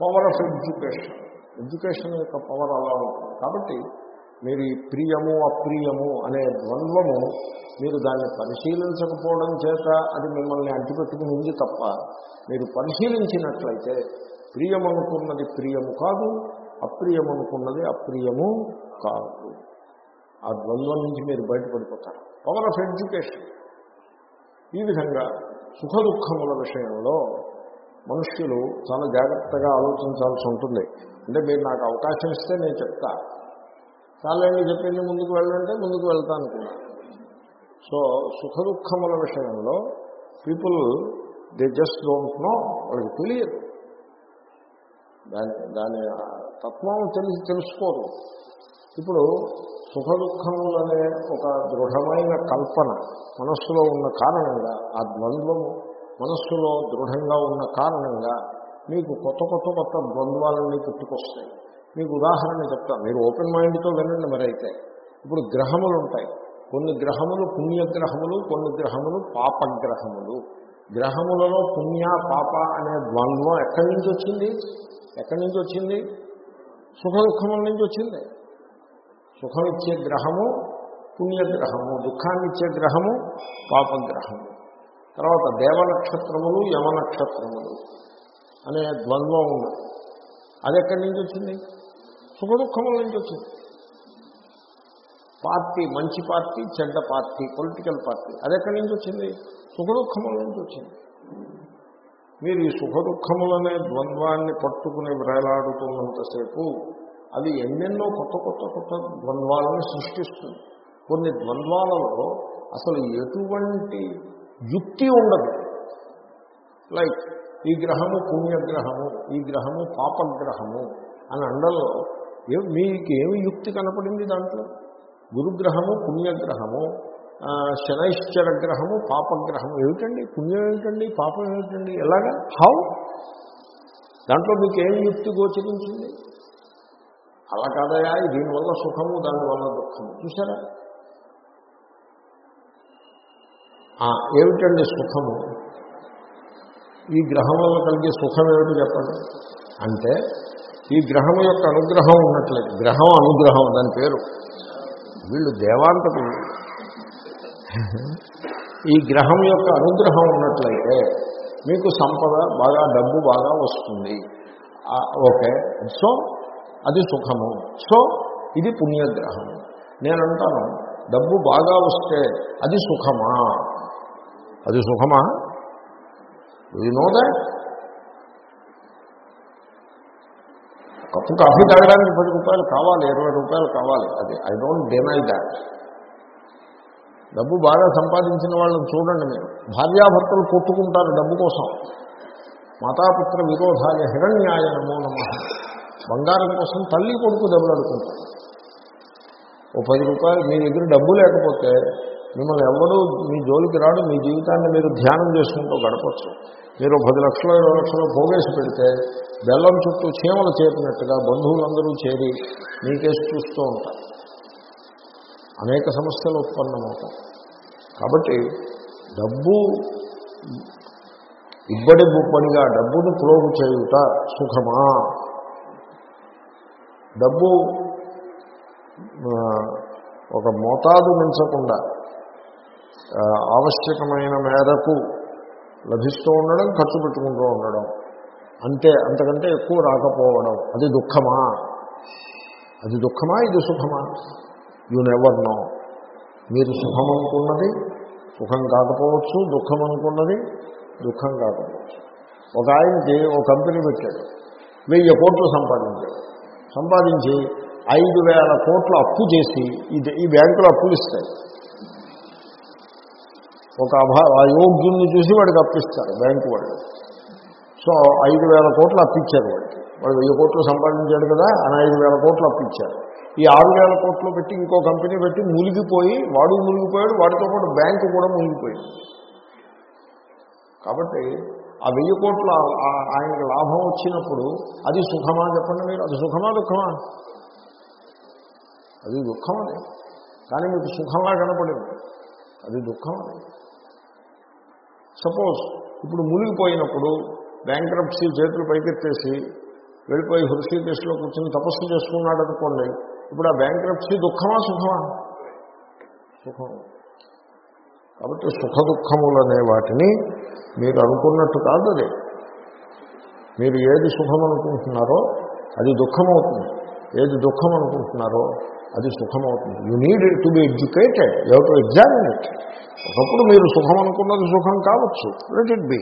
పవర్ ఆఫ్ ఎడ్యుకేషన్ ఎడ్యుకేషన్ యొక్క పవర్ అలా ఉంటుంది. కాబట్టి మీరు ఈ ప్రియము అప్రియము అనే ద్వంద్వము మీరు దాన్ని పరిశీలించకపోవడం చేత అది మిమ్మల్ని అంటిపెట్టుకుని ఉంది తప్ప మీరు పరిశీలించినట్లయితే ప్రియమనుకున్నది ప్రియము కాదు అప్రియమనుకున్నది అప్రియము కాదు. ఆ ద్వంద్వం నుంచి మీరు బయటపడిపోతారు. పవర్ ఆఫ్ ఎడ్యుకేషన్ ఈ విధంగా సుఖ దుఃఖముల విషయంలో మనుష్యులు చాలా జాగ్రత్తగా ఆలోచించాల్సి ఉంటుంది. అంటే మీరు నాకు అవకాశం ఇస్తే నేను చెప్తా. చాలండి చెప్పింది ముందుకు వెళ్ళంటే ముందుకు వెళ్తాను కూడా సో సుఖ దుఃఖముల విషయంలో people they just don't know వాళ్ళకి తెలియదు. దాని దాని తత్వం తెలిసి తెలుసుకోరు ఇప్పుడు సుఖ దుఃఖములనే ఒక దృఢమైన కల్పన మనస్సులో ఉన్న కారణంగా ఆ ద్వంద్వము మనస్సులో దృఢంగా ఉన్న కారణంగా మీకు కొత్త కొత్త కొత్త ద్వంద్వాలన్నీ పుట్టుకొస్తాయి. మీకు ఉదాహరణ చెప్తాను మీరు ఓపెన్ మైండ్తో వినండి మరి అయితే ఇప్పుడు గ్రహములు ఉంటాయి కొన్ని గ్రహములు పుణ్యగ్రహములు కొన్ని గ్రహములు పాపగ్రహములు. గ్రహములలో పుణ్య పాప అనే ద్వంద్వం ఎక్కడి నుంచి వచ్చింది? ఎక్కడి నుంచి వచ్చింది? సుఖ దుఃఖముల నుంచి వచ్చింది. సుఖమిచ్చే గ్రహము పుణ్యగ్రహము దుఃఖాన్ని ఇచ్చే గ్రహము పాపగ్రహము. తర్వాత దేవ నక్షత్రములు యమ నక్షత్రములు అనే ద్వంద్వం ఉంది. అది ఎక్కడి నుంచి వచ్చింది? సుఖ దుఃఖముల నుంచి వచ్చింది. పార్టీ మంచి పార్టీ చెడ్డ పార్టీ పొలిటికల్ పార్టీ అది ఎక్కడి నుంచి వచ్చింది? సుఖ దుఃఖముల నుంచి వచ్చింది. మీరు ఈ సుఖ దుఃఖములనే ద్వంద్వాన్ని పట్టుకుని వేలాడుతున్నంతసేపు అది ఎన్నెన్నో కొత్త కొత్త కొత్త ద్వంద్వాలను సృష్టిస్తుంది. కొన్ని ద్వంద్వాలలో అసలు ఎటువంటి యుక్తి ఉండదు. లైక్ ఈ గ్రహము పుణ్యగ్రహము ఈ గ్రహము పాపగ్రహము అని అండల్లో ఏ మీకు ఏమి యుక్తి కనపడింది దాంట్లో? గురుగ్రహము పుణ్యగ్రహము శనైశ్చర గ్రహము పాపగ్రహము. ఏమిటండి? పుణ్యం ఏమిటండి? పాపం ఏమిటండి? ఎలాగా? హౌ? దాంట్లో మీకు ఏమి యుక్తి గోచరించింది? అలా కాదయా దీనివల్ల సుఖము దానివల్ల దుఃఖము. చూసారా ఆ, ఏమిటండి సుఖము? ఈ గ్రహం వల్ల కలిగే సుఖం ఏమిటి చెప్పండి? అంటే ఈ గ్రహం యొక్క అనుగ్రహం ఉన్నట్లయితే గ్రహం అనుగ్రహం దాని పేరు. వీళ్ళు దేవాంతకులు. ఈ గ్రహం యొక్క అనుగ్రహం ఉన్నట్లయితే మీకు సంపద బాగా డబ్బు బాగా వస్తుంది. ఓకే. సో అది సుఖము. సో ఇది పుణ్యగ్రహం. నేనంటాను డబ్బు బాగా వస్తే అది సుఖమా? అది సుఖమా? You know that cup coffee తాగడానికి పది రూపాయలు కావాలి ఇరవై రూపాయలు కావాలి. అది ఐ డోంట్ డెనై దాట్ డబ్బు బాగా సంపాదించిన వాళ్ళని చూడండి మీరు. భార్యాభర్తలు కొట్టుకుంటారు డబ్బు కోసం. మాతాపుత్ర విరోధాయ హిరణ్యాయ నమో నమ. బంగారం కోసం తల్లి కొడుకు దెబ్బలాడుకుంటారు. ఓ పది రూపాయలు మీ దగ్గర డబ్బు లేకపోతే మిమ్మల్ని ఎవరు మీ జోలికి రాడు మీ జీవితాన్ని మీరు ధ్యానం చేసుకుంటూ గడపచ్చు. మీరు పది లక్షలు ఇరవై లక్షలు పోగేసి పెడితే బెల్లం చుట్టూ చీమలు చేపినట్టుగా బంధువులందరూ చేరి మీకేసి చూస్తూ ఉంటారు. అనేక సమస్యలు ఉత్పన్నమవుతాయి. కాబట్టి డబ్బు ఇబ్బడి పనిగా డబ్బును ప్రోగు చేయుట సుఖమా? డబ్బు ఒక మోతాదు మించకుండా ఆవశ్యకమైన మేరకు లభిస్తూ ఉండడం ఖర్చు పెట్టుకుంటూ ఉండడం. అంతే అంతకంటే ఎక్కువ రాకపోవడం. అది దుఃఖమా? అది దుఃఖమా? ఇది సుఖమా? యు నెవర్ నో మీరు సుఖం అనుకున్నది సుఖం కాకపోవచ్చు దుఃఖం అనుకున్నది దుఃఖం కాకపోవచ్చు. ఒక ఆయనకి ఒక కంపెనీ పెట్టాడు. వెయ్యి కోట్లు సంపాదించాడు. సంపాదించి ఐదు వేల కోట్లు అప్పు చేసి ఇది ఈ బ్యాంకులో అప్పులు ఇస్తాయి ఒక అభా అయోగ్యుల్ని చూసి వాడికి అప్పిస్తారు బ్యాంకు వాళ్ళు. సో ఐదు వేల కోట్లు అప్పించారు వాడికి. వాడు వెయ్యి కోట్లు సంపాదించాడు కదా అని ఐదు వేల కోట్లు అప్పించారు ఈ ఆరు వేల కోట్లు పెట్టి ఇంకో కంపెనీ పెట్టి మునిగిపోయి వాడు మునిగిపోయాడు వాడితో పాటు బ్యాంకు కూడా మునిగిపోయింది కాబట్టి ఆ వెయ్యి కోట్ల ఆయనకి లాభం వచ్చినప్పుడు అది సుఖమా చెప్పండి మీరు? అది సుఖమా దుఃఖమా? అది దుఃఖం కానీ మీకు సుఖంలా కనపడింది. అది దుఃఖం సపోజ్ ఇప్పుడు మునిగిపోయినప్పుడు బ్యాంక్రప్సీ చేతులు పైకెత్తేసి వెళ్ళిపోయి హృషికేశ్లో కూర్చొని తపస్సు చేసుకున్నాడు అనుకోండి ఇప్పుడు ఆ బ్యాంక్రప్సీ దుఃఖమా సుఖమా? సుఖం. కాబట్టి సుఖ దుఃఖములు అనే వాటిని మీరు అనుకున్నట్టు కాదు అది. మీరు ఏది సుఖం అనుకుంటున్నారో అది దుఃఖం అవుతుంది ఏది దుఃఖం అనుకుంటున్నారో అది సుఖం అవుతుంది you need to be educated you to examine it ఒకప్పుడు మీరు సుఖం అనుకున్నది సుఖం కావచ్చు. లెట్ ఇట్ బి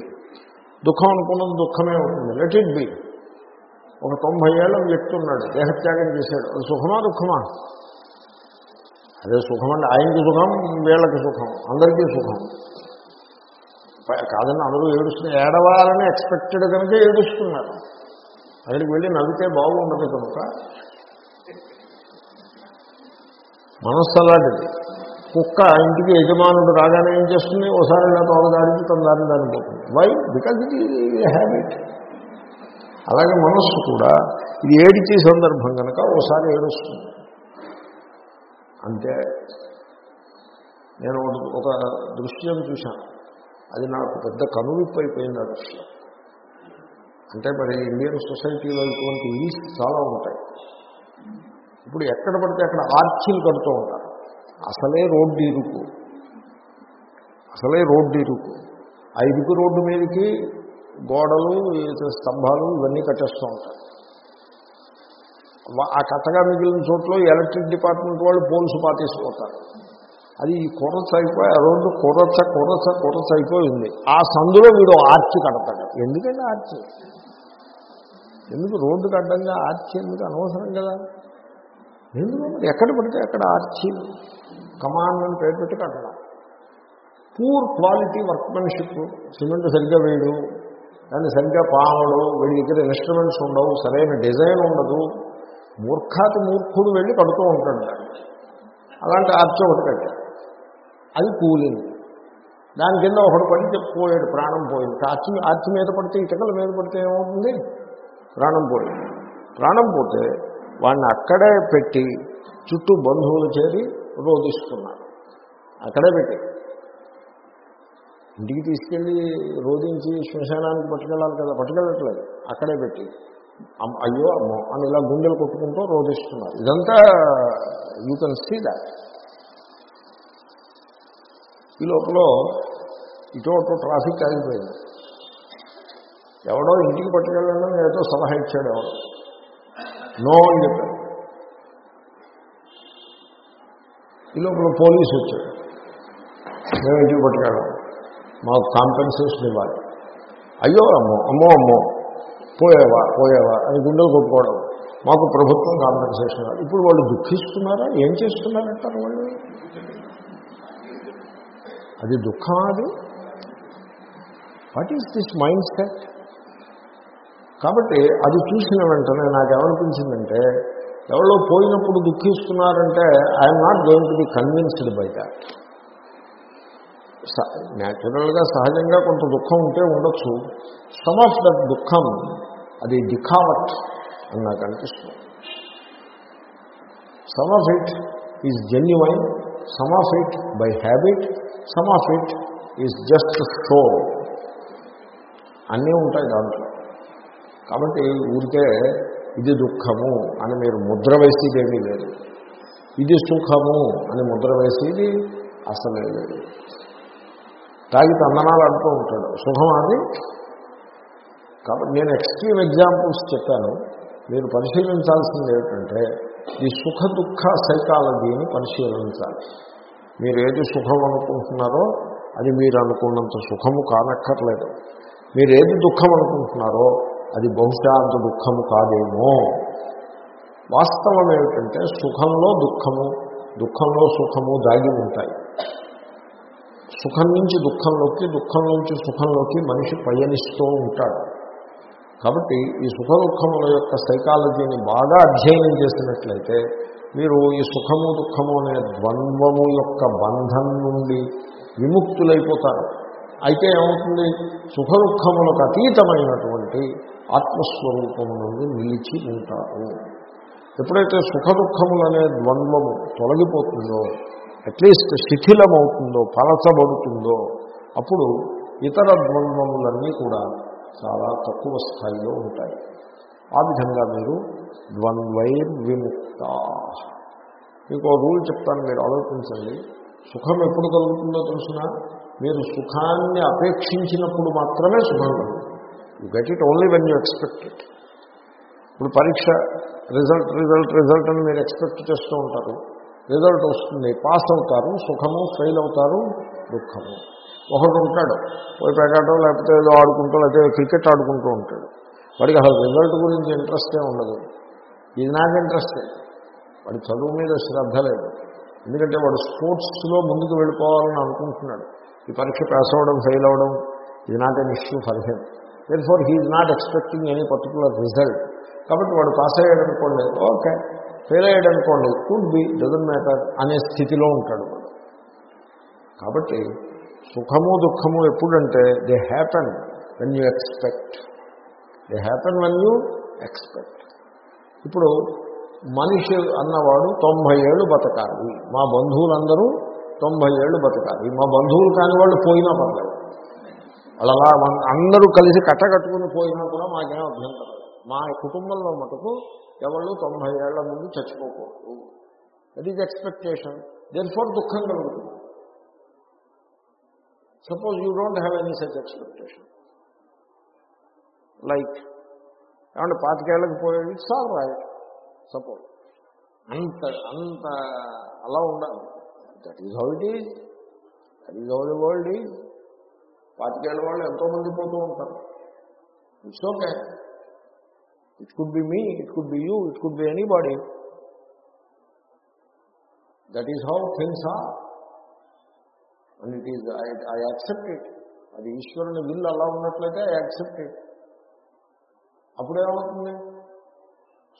దుఃఖం అనుకున్నది దుఃఖమే అవుతుంది లెట్ ఇట్ బి ఒక తొంభై ఏళ్ళ వ్యక్తి ఉన్నాడు. దేహత్యాగం చేశాడు. అది సుఖమా దుఃఖమా? అదే సుఖం అంటే ఆయనకి సుఖం వీళ్ళకి సుఖం. అందరికీ సుఖం. కాదని అందరూ ఏడుస్తున్నారు ఏడవాలని ఎక్స్పెక్టెడ్ కనుక ఏడుస్తున్నారు. అక్కడికి వెళ్ళి నవ్వితే బాగుండదు కనుక మనస్సు అలాంటిది. కుక్క ఇంటికి యజమానుడు రాగానే ఏం చేస్తుంది? ఓసారి ఇలా తోగదారికి తన దారిని దాన్ని పోతుంది వై బికాజ్ ఇది హ్యాబిట్ అలాగే మనస్సు కూడా ఇది ఏడిచే సందర్భం కనుక ఓసారి ఏడుస్తుంది. అంతే నేను ఒక- దృశ్యం చూశాను. అది నాకు పెద్ద కనువిప్పు అయిపోయింది ఆ దృశ్యం. అంటే మరి ఇండియన్ సొసైటీలో ఇటువంటి ఇల్స్ చాలా ఉంటాయి. ఇప్పుడు ఎక్కడ పడితే అక్కడ ఆర్చీలు కడుతూ ఉంటారు. అసలే రోడ్డు ఇరుకు. అసలే రోడ్డు ఇరుకు. ఆ ఇరుకు రోడ్డు మీదకి గోడలు స్తంభాలు ఇవన్నీ కట్టేస్తూ ఉంటారు. ఆ కట్టగా మిగిలిన చోట్ల ఎలక్ట్రిక్ డిపార్ట్మెంట్ వాళ్ళు పోల్స్ పాతేసిపోతారు అది ఈ కొరచ అయిపోయి ఆ రోడ్డు కొరచ కొరచ కొరచ అయిపోయింది. ఆ సందులో వీడు ఆర్చి కడతాడు. ఎందుకంటే ఆర్చి? ఎందుకు రోడ్డుకి అడ్డంగా ఆర్చి ఎందుకు అనవసరం కదా? ఎందుకు? మరి ఎక్కడ పడితే అక్కడ ఆర్చి కమాండ్ అని పేరు పెట్టి కట్టడం పూర్ క్వాలిటీ వర్క్మెన్షిప్ సిమెంట్ సరిగ్గా వేయడు దాన్ని సరిగ్గా పామడు వీడి దగ్గర ఇన్స్ట్రుమెంట్స్ ఉండవు సరైన డిజైన్ ఉండదు. మూర్ఖాతి మూర్ఖుడు వెళ్ళి కడుతూ ఉంటాడు దాన్ని. అలాంటి ఆర్చి ఒకటి కట్టాడు. అది కూలింగ్. దాని కింద ఒకడు పడి పోయాడు ప్రాణం పోయింది. ఆర్చి ఆర్చి మీద పడితే ఇటకల మీద పడితే ఏమవుతుంది? ప్రాణం పోయింది. ప్రాణం పోతే వాడిని అక్కడే పెట్టి చుట్టూ బంధువులు చేరి రోధిస్తున్నారు. అక్కడే పెట్టి. ఇంటికి తీసుకెళ్ళి రోధించి శ్మశానానికి పట్టుకెళ్ళాలి కదా పట్టుకెళ్ళట్లేదు. అక్కడే పెట్టి. అయ్యో అమ్మో అని ఇలా గుండెలు కొట్టుకుంటూ రోధిస్తున్నారు. ఇదంతా యూ కెన్ సీ దాట్ ఈ లోపల ఇటు అటు ట్రాఫిక్ ఆగిపోయింది. ఎవడో ఇంటికి పట్టుకెళ్ళడం ఏదో సలహా ఇచ్చాడు ఎవడో. నో అని చెప్పారు ఈ లోపల పోలీసు వచ్చాడు. మేము ఇంటికి పట్టుకెళ్ళాం? మాకు కాంపెన్సేషన్ ఇవ్వాలి. అయ్యో అమ్మో అమ్మో అమ్మో పోయేవా పోయేవా అని గుండెలు కొట్టుకోవడం. మాకు ప్రభుత్వం కాంపెన్సేషన్ ఇవ్వాలి. ఇప్పుడు వాళ్ళు దుఃఖిస్తున్నారా? ఏం చేస్తున్నారంటారు వాళ్ళు? అది దుఃఖం అది? What is this mind set కాబట్టి అది చూసిన వెంటనే నాకేమనిపించిందంటే ఎవరో పోయినప్పుడు దుఃఖిస్తున్నారంటే I'm not going to be convinced by that న్యాచురల్గా సహజంగా కొంత దుఃఖం ఉంటే ఉండొచ్చు. సమ్ ఆఫ్ దట్ దుఃఖం అది దిఖావట్ అని నాకు అనిపిస్తుంది. Some of it is genuine some of it by habit some of it is just show అన్నీ ఉంటాయి దాంట్లో. కాబట్టి ఊరికే ఇది దుఃఖము అని మీరు ముద్ర ఏమీ లేదు. ఇది సుఖము అని ముద్ర వేసేది అసలే లేదు. తాగి తందనాలు అంటూ ఉంటాడు. సుఖం అది? కాబట్టి నేను ఎక్స్ట్రీమ్ ఎగ్జాంపుల్స్ చెప్పాను. మీరు పరిశీలించాల్సింది ఏమిటంటే ఈ సుఖ దుఃఖ సైకాలజీని పరిశీలించాలి. మీరు ఏది సుఖం అనుకుంటున్నారో అది మీరు అనుకున్నంత సుఖము కానక్కర్లేదు. మీరు ఏది దుఃఖం అనుకుంటున్నారో అది బహుశా అంత దుఃఖము కాదేమో. వాస్తవం ఏమిటంటే సుఖంలో దుఃఖము దుఃఖంలో సుఖము దాగి ఉంటాయి. సుఖం నుంచి దుఃఖంలోకి దుఃఖం నుంచి సుఖంలోకి మనిషి పయనిస్తూ ఉంటాడు. కాబట్టి ఈ సుఖ దుఃఖముల యొక్క సైకాలజీని బాగా అధ్యయనం చేసినట్లయితే మీరు ఈ సుఖము దుఃఖము అనే ద్వంద్వము యొక్క బంధం నుండి విముక్తులైపోతారు. అయితే ఏమవుతుంది? సుఖ దుఃఖములకు అతీతమైనటువంటి ఆత్మస్వరూపము నుండి నిలిచి ఉంటారు. ఎప్పుడైతే సుఖ దుఃఖములనే ద్వంద్వము తొలగిపోతుందో అట్లీస్ట్ శిథిలమవుతుందో పలచబడుతుందో అప్పుడు ఇతర ద్వంద్వములన్నీ కూడా చాలా తక్కువ స్థాయిలో ఉంటాయి. ఆ విధంగా మీరు ద్వంద్వైర్ విముక్త మీకు రూల్ చెప్తాను మీరు ఆలోచించండి. సుఖం ఎప్పుడు కలుగుతుందో తెలుసిన? మీరు సుఖాన్ని అపేక్షించినప్పుడు మాత్రమే సుఖం కలుగుతుంది. You get it only when you expect it ఇప్పుడు పరీక్ష రిజల్ట్ రిజల్ట్ రిజల్ట్ అని మీరు ఎక్స్పెక్ట్ చేస్తూ ఉంటారు. రిజల్ట్ వస్తుంది పాస్ అవుతారు సుఖము ఫెయిల్ అవుతారు దుఃఖము. ఒకడు ఉంటాడు పోయి పెగాటో లేకపోతే ఏదో ఆడుకుంటూ లేకపోతే క్రికెట్ ఆడుకుంటూ ఉంటాడు. వాడికి అసలు రిజల్ట్ గురించి ఇంట్రెస్టే ఉండదు. ఇది నాకు ఇంట్రెస్టే వాడి చదువు మీద శ్రద్ధ లేదు. ఎందుకంటే వాడు స్పోర్ట్స్లో ముందుకు వెళ్ళిపోవాలని అనుకుంటున్నాడు. ఈ పరీక్ష పాస్ అవ్వడం ఫెయిల్ అవ్వడం ఇది not an issue for then for he not expecting any particular result కాబట్టి వాడు పాస్ అయ్యాడు అనుకోండి ఓకే ఫెయిల్ అయ్యాడు అనుకోండి కుడ్ బి డజన్ మ్యాటర్ అనే స్థితిలో ఉంటాడు కాబట్టి సుఖము దుఃఖము ఎప్పుడంటే they happen when you expect they happen when you expect ఇప్పుడు మనిషి అన్నవాడు తొంభై ఏళ్ళు బతకాలి. మా బంధువులందరూ తొంభై ఏళ్ళు బతకాలి. మా బంధువులు కాని వాళ్ళు పోయినా పర్లేదు. వాళ్ళు అలా మన- అందరూ కలిసి కట్టకట్టుకుని పోయినా కూడా మాకేం అభ్యంతరం మా కుటుంబంలో మటుకు ఎవరు తొంభై ఏళ్ళ ముందు చచ్చిపోకూడదు. That is expectation then for దుఃఖం కలుగుతుంది. Suppose you don't have any such expectation like ఏమంటే పాతికేళ్ళకి పోయాడు ఇట్స్ ఆల్ రైట్ సపోజ్ అంత అంత అలా ఉండాలి. That is how it is that is how the world is పాతికేళ్ళ వాళ్ళు ఎంతో మంది పోతూ ఉంటారు. It's okay it could be me it could be you it could be anybody that is how things are and it is I I accept it అది ఈశ్వరుని will అలా ఉన్నట్లయితే I accept it అప్పుడేమవుతుంది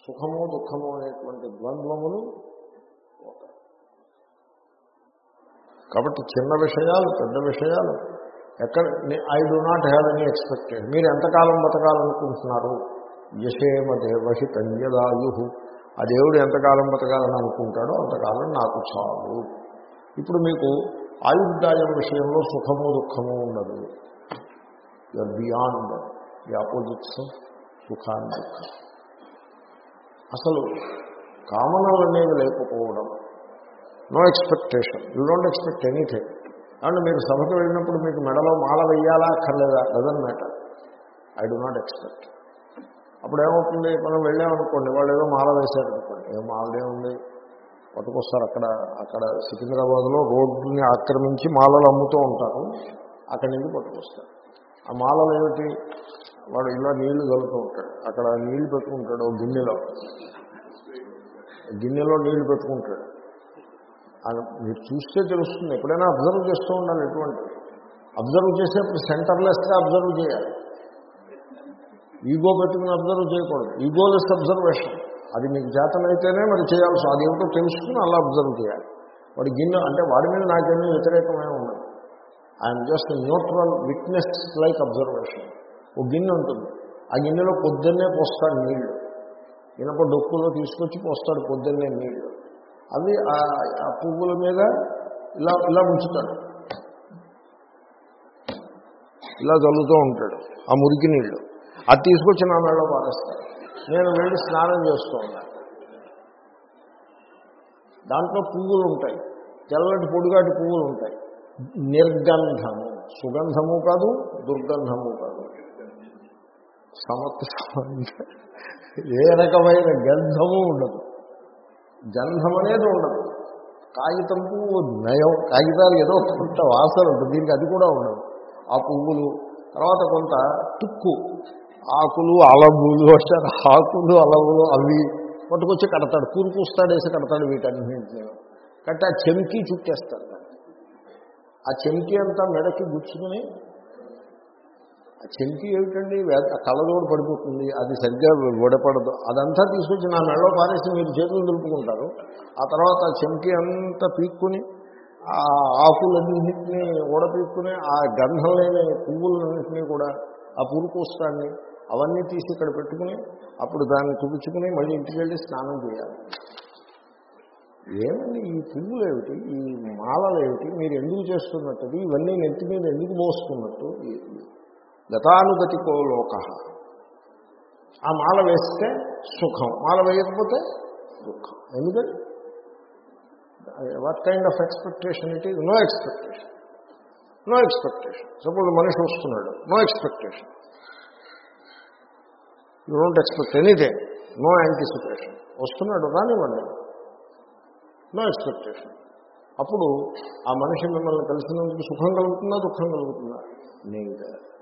సుఖము దుఃఖము అనేటువంటి ద్వంద్వములు కాబట్టి చిన్న విషయాలు పెద్ద విషయాలు ఎక్కడ I do not have any expected మీరు ఎంతకాలం బతకాలనుకుంటున్నారు? యశేమ దేవహి కన్యదాయు. ఆ దేవుడు ఎంతకాలం బతకాలని అనుకుంటాడో అంతకాలం నాకు చాలు. ఇప్పుడు మీకు ఆయుర్దాయం విషయంలో సుఖము దుఃఖము ఉండదు. యూఆర్ బియాండ్ ది ఆపోజిట్స్ సుఖాన్ని దుఃఖం. అసలు కామనలు అనేవి లేకపోవడం. No expectation you don't expect anything and మీరు సభకు వెళ్ళినప్పుడు మీకు మెడలో మాల వెయ్యాలా అక్కర్లేదా? Doesn't matter I do not expect అప్పుడు ఏమవుతుంది? మనం వెళ్ళామనుకోండి వాళ్ళు ఏదో మాల వేశారు అనుకోండి ఏం మాలదే ఉంది. పట్టుకొస్తారు అక్కడ అక్కడ సికింద్రాబాద్లో రోడ్డుని ఆక్రమించి మాలలు అమ్ముతూ ఉంటారు. అక్కడి నుంచి పట్టుకొస్తారు. ఆ మాలలు ఏమిటి? వాడు ఇలా నీళ్ళు కలుపుతూ ఉంటాడు. అక్కడ నీళ్ళు పెట్టుకుంటాడు గిన్నెలో. గిన్నెలో నీళ్ళు పెట్టుకుంటాడు. మీరు చూస్తే తెలుస్తుంది. ఎప్పుడైనా అబ్జర్వ్ చేస్తూ ఉండాలి ఎటువంటి. అబ్జర్వ్ చేసేప్పుడు సెంటర్లెస్గా అబ్జర్వ్ చేయాలి. ఈగో పెట్టుకుని అబ్జర్వ్ చేయకూడదు. Egoless observation. అది మీకు జాతమైతేనే మరి చేయాల్సి అదేమిటో తెలుసుకుని అలా అబ్జర్వ్ చేయాలి. వాడి గిన్నె అంటే వాడి మీద నాకేమీ వ్యతిరేకమే ఉండదు I'm just neutral witness like observation. ఒక గిన్నె ఉంటుంది. ఆ గిన్నెలో పొద్దున్నే పోస్తాడు నీళ్ళు. ఇనప డొక్కులో తీసుకొచ్చి పోస్తాడు పొద్దున్నే నీళ్ళు. అవి ఆ- పువ్వుల మీద ఇలా ఇలా ఉంచుతాడు ఇలా చల్లుతూ ఉంటాడు ఆ మురికి నీళ్ళు అది తీసుకొచ్చి నా మెడలో పారేస్తాడు. నేను వెళ్ళి స్నానం చేస్తూ ఉన్నాను దాంట్లో పువ్వులు ఉంటాయి. తెల్లటి పొడిగాటి పువ్వులు ఉంటాయి. నిర్గంధము. సుగంధము కాదు దుర్గంధము కాదు. సమత్వం ఏ రకమైన గంధము ఉండదు. గంధం అనేది ఉండదు. కాగితం పువ్వు నయం కాగితాలు ఏదో కొంత వాసన ఉంటుంది దీనికి అది కూడా ఉండదు. ఆ పువ్వులు తర్వాత కొంత తుక్కు ఆకులు అలబులు వస్తారు ఆకులు అలబులు అవి పట్టుకొచ్చి కడతాడు కూరు కూస్తాడేసి కడతాడు వీటన్నింటినీ కట్టి ఆ చెంకి చుట్టేస్తాడు. ఆ చెంకి అంతా మెడకి గుచ్చుకుని చెంకి ఏమిటండి? వే- కళ్ళజోడు పడిపోతుంది అది సరిగ్గా విడపడదు. అదంతా తీసుకొచ్చి నా మెడలో పారేసి మీరు చేతులు దులుపుకుంటారు. ఆ తర్వాత ఆ చెంకి అంతా పీక్కుని ఆ ఆకులన్నింటినీ ఊడపీక్కుని ఆ గంధం లేని పువ్వులన్నింటినీ కూడా ఆ పురుకోస్తాన్ని అవన్నీ తీసి ఇక్కడ పెట్టుకుని అప్పుడు దాన్ని తుడుచుకుని మళ్ళీ ఇంటికి వెళ్ళి స్నానం చేయాలి. ఏమండి ఈ పువ్వులు ఏమిటి ఈ మాలలు ఏమిటి మీరు ఎందుకు చేస్తున్నట్టు? ఇవన్నీ నెత్తి మీద ఎందుకు మోస్తున్నట్టు? గతానుగతికో లోక ఆ మాల వేస్తే సుఖం. మాల వేయకపోతే దుఃఖం. ఎందుకని? What kind of expectation it is no expectation no expectation suppose మనిషి వస్తున్నాడు. No expectation you don't expect anything no anticipation వస్తున్నాడు రానివ్వండి. నో ఎక్స్పెక్టేషన్ అప్పుడు ఆ మనిషి మిమ్మల్ని కలిసినందుకు సుఖం కలుగుతుందా దుఃఖం కలుగుతుందా? నేను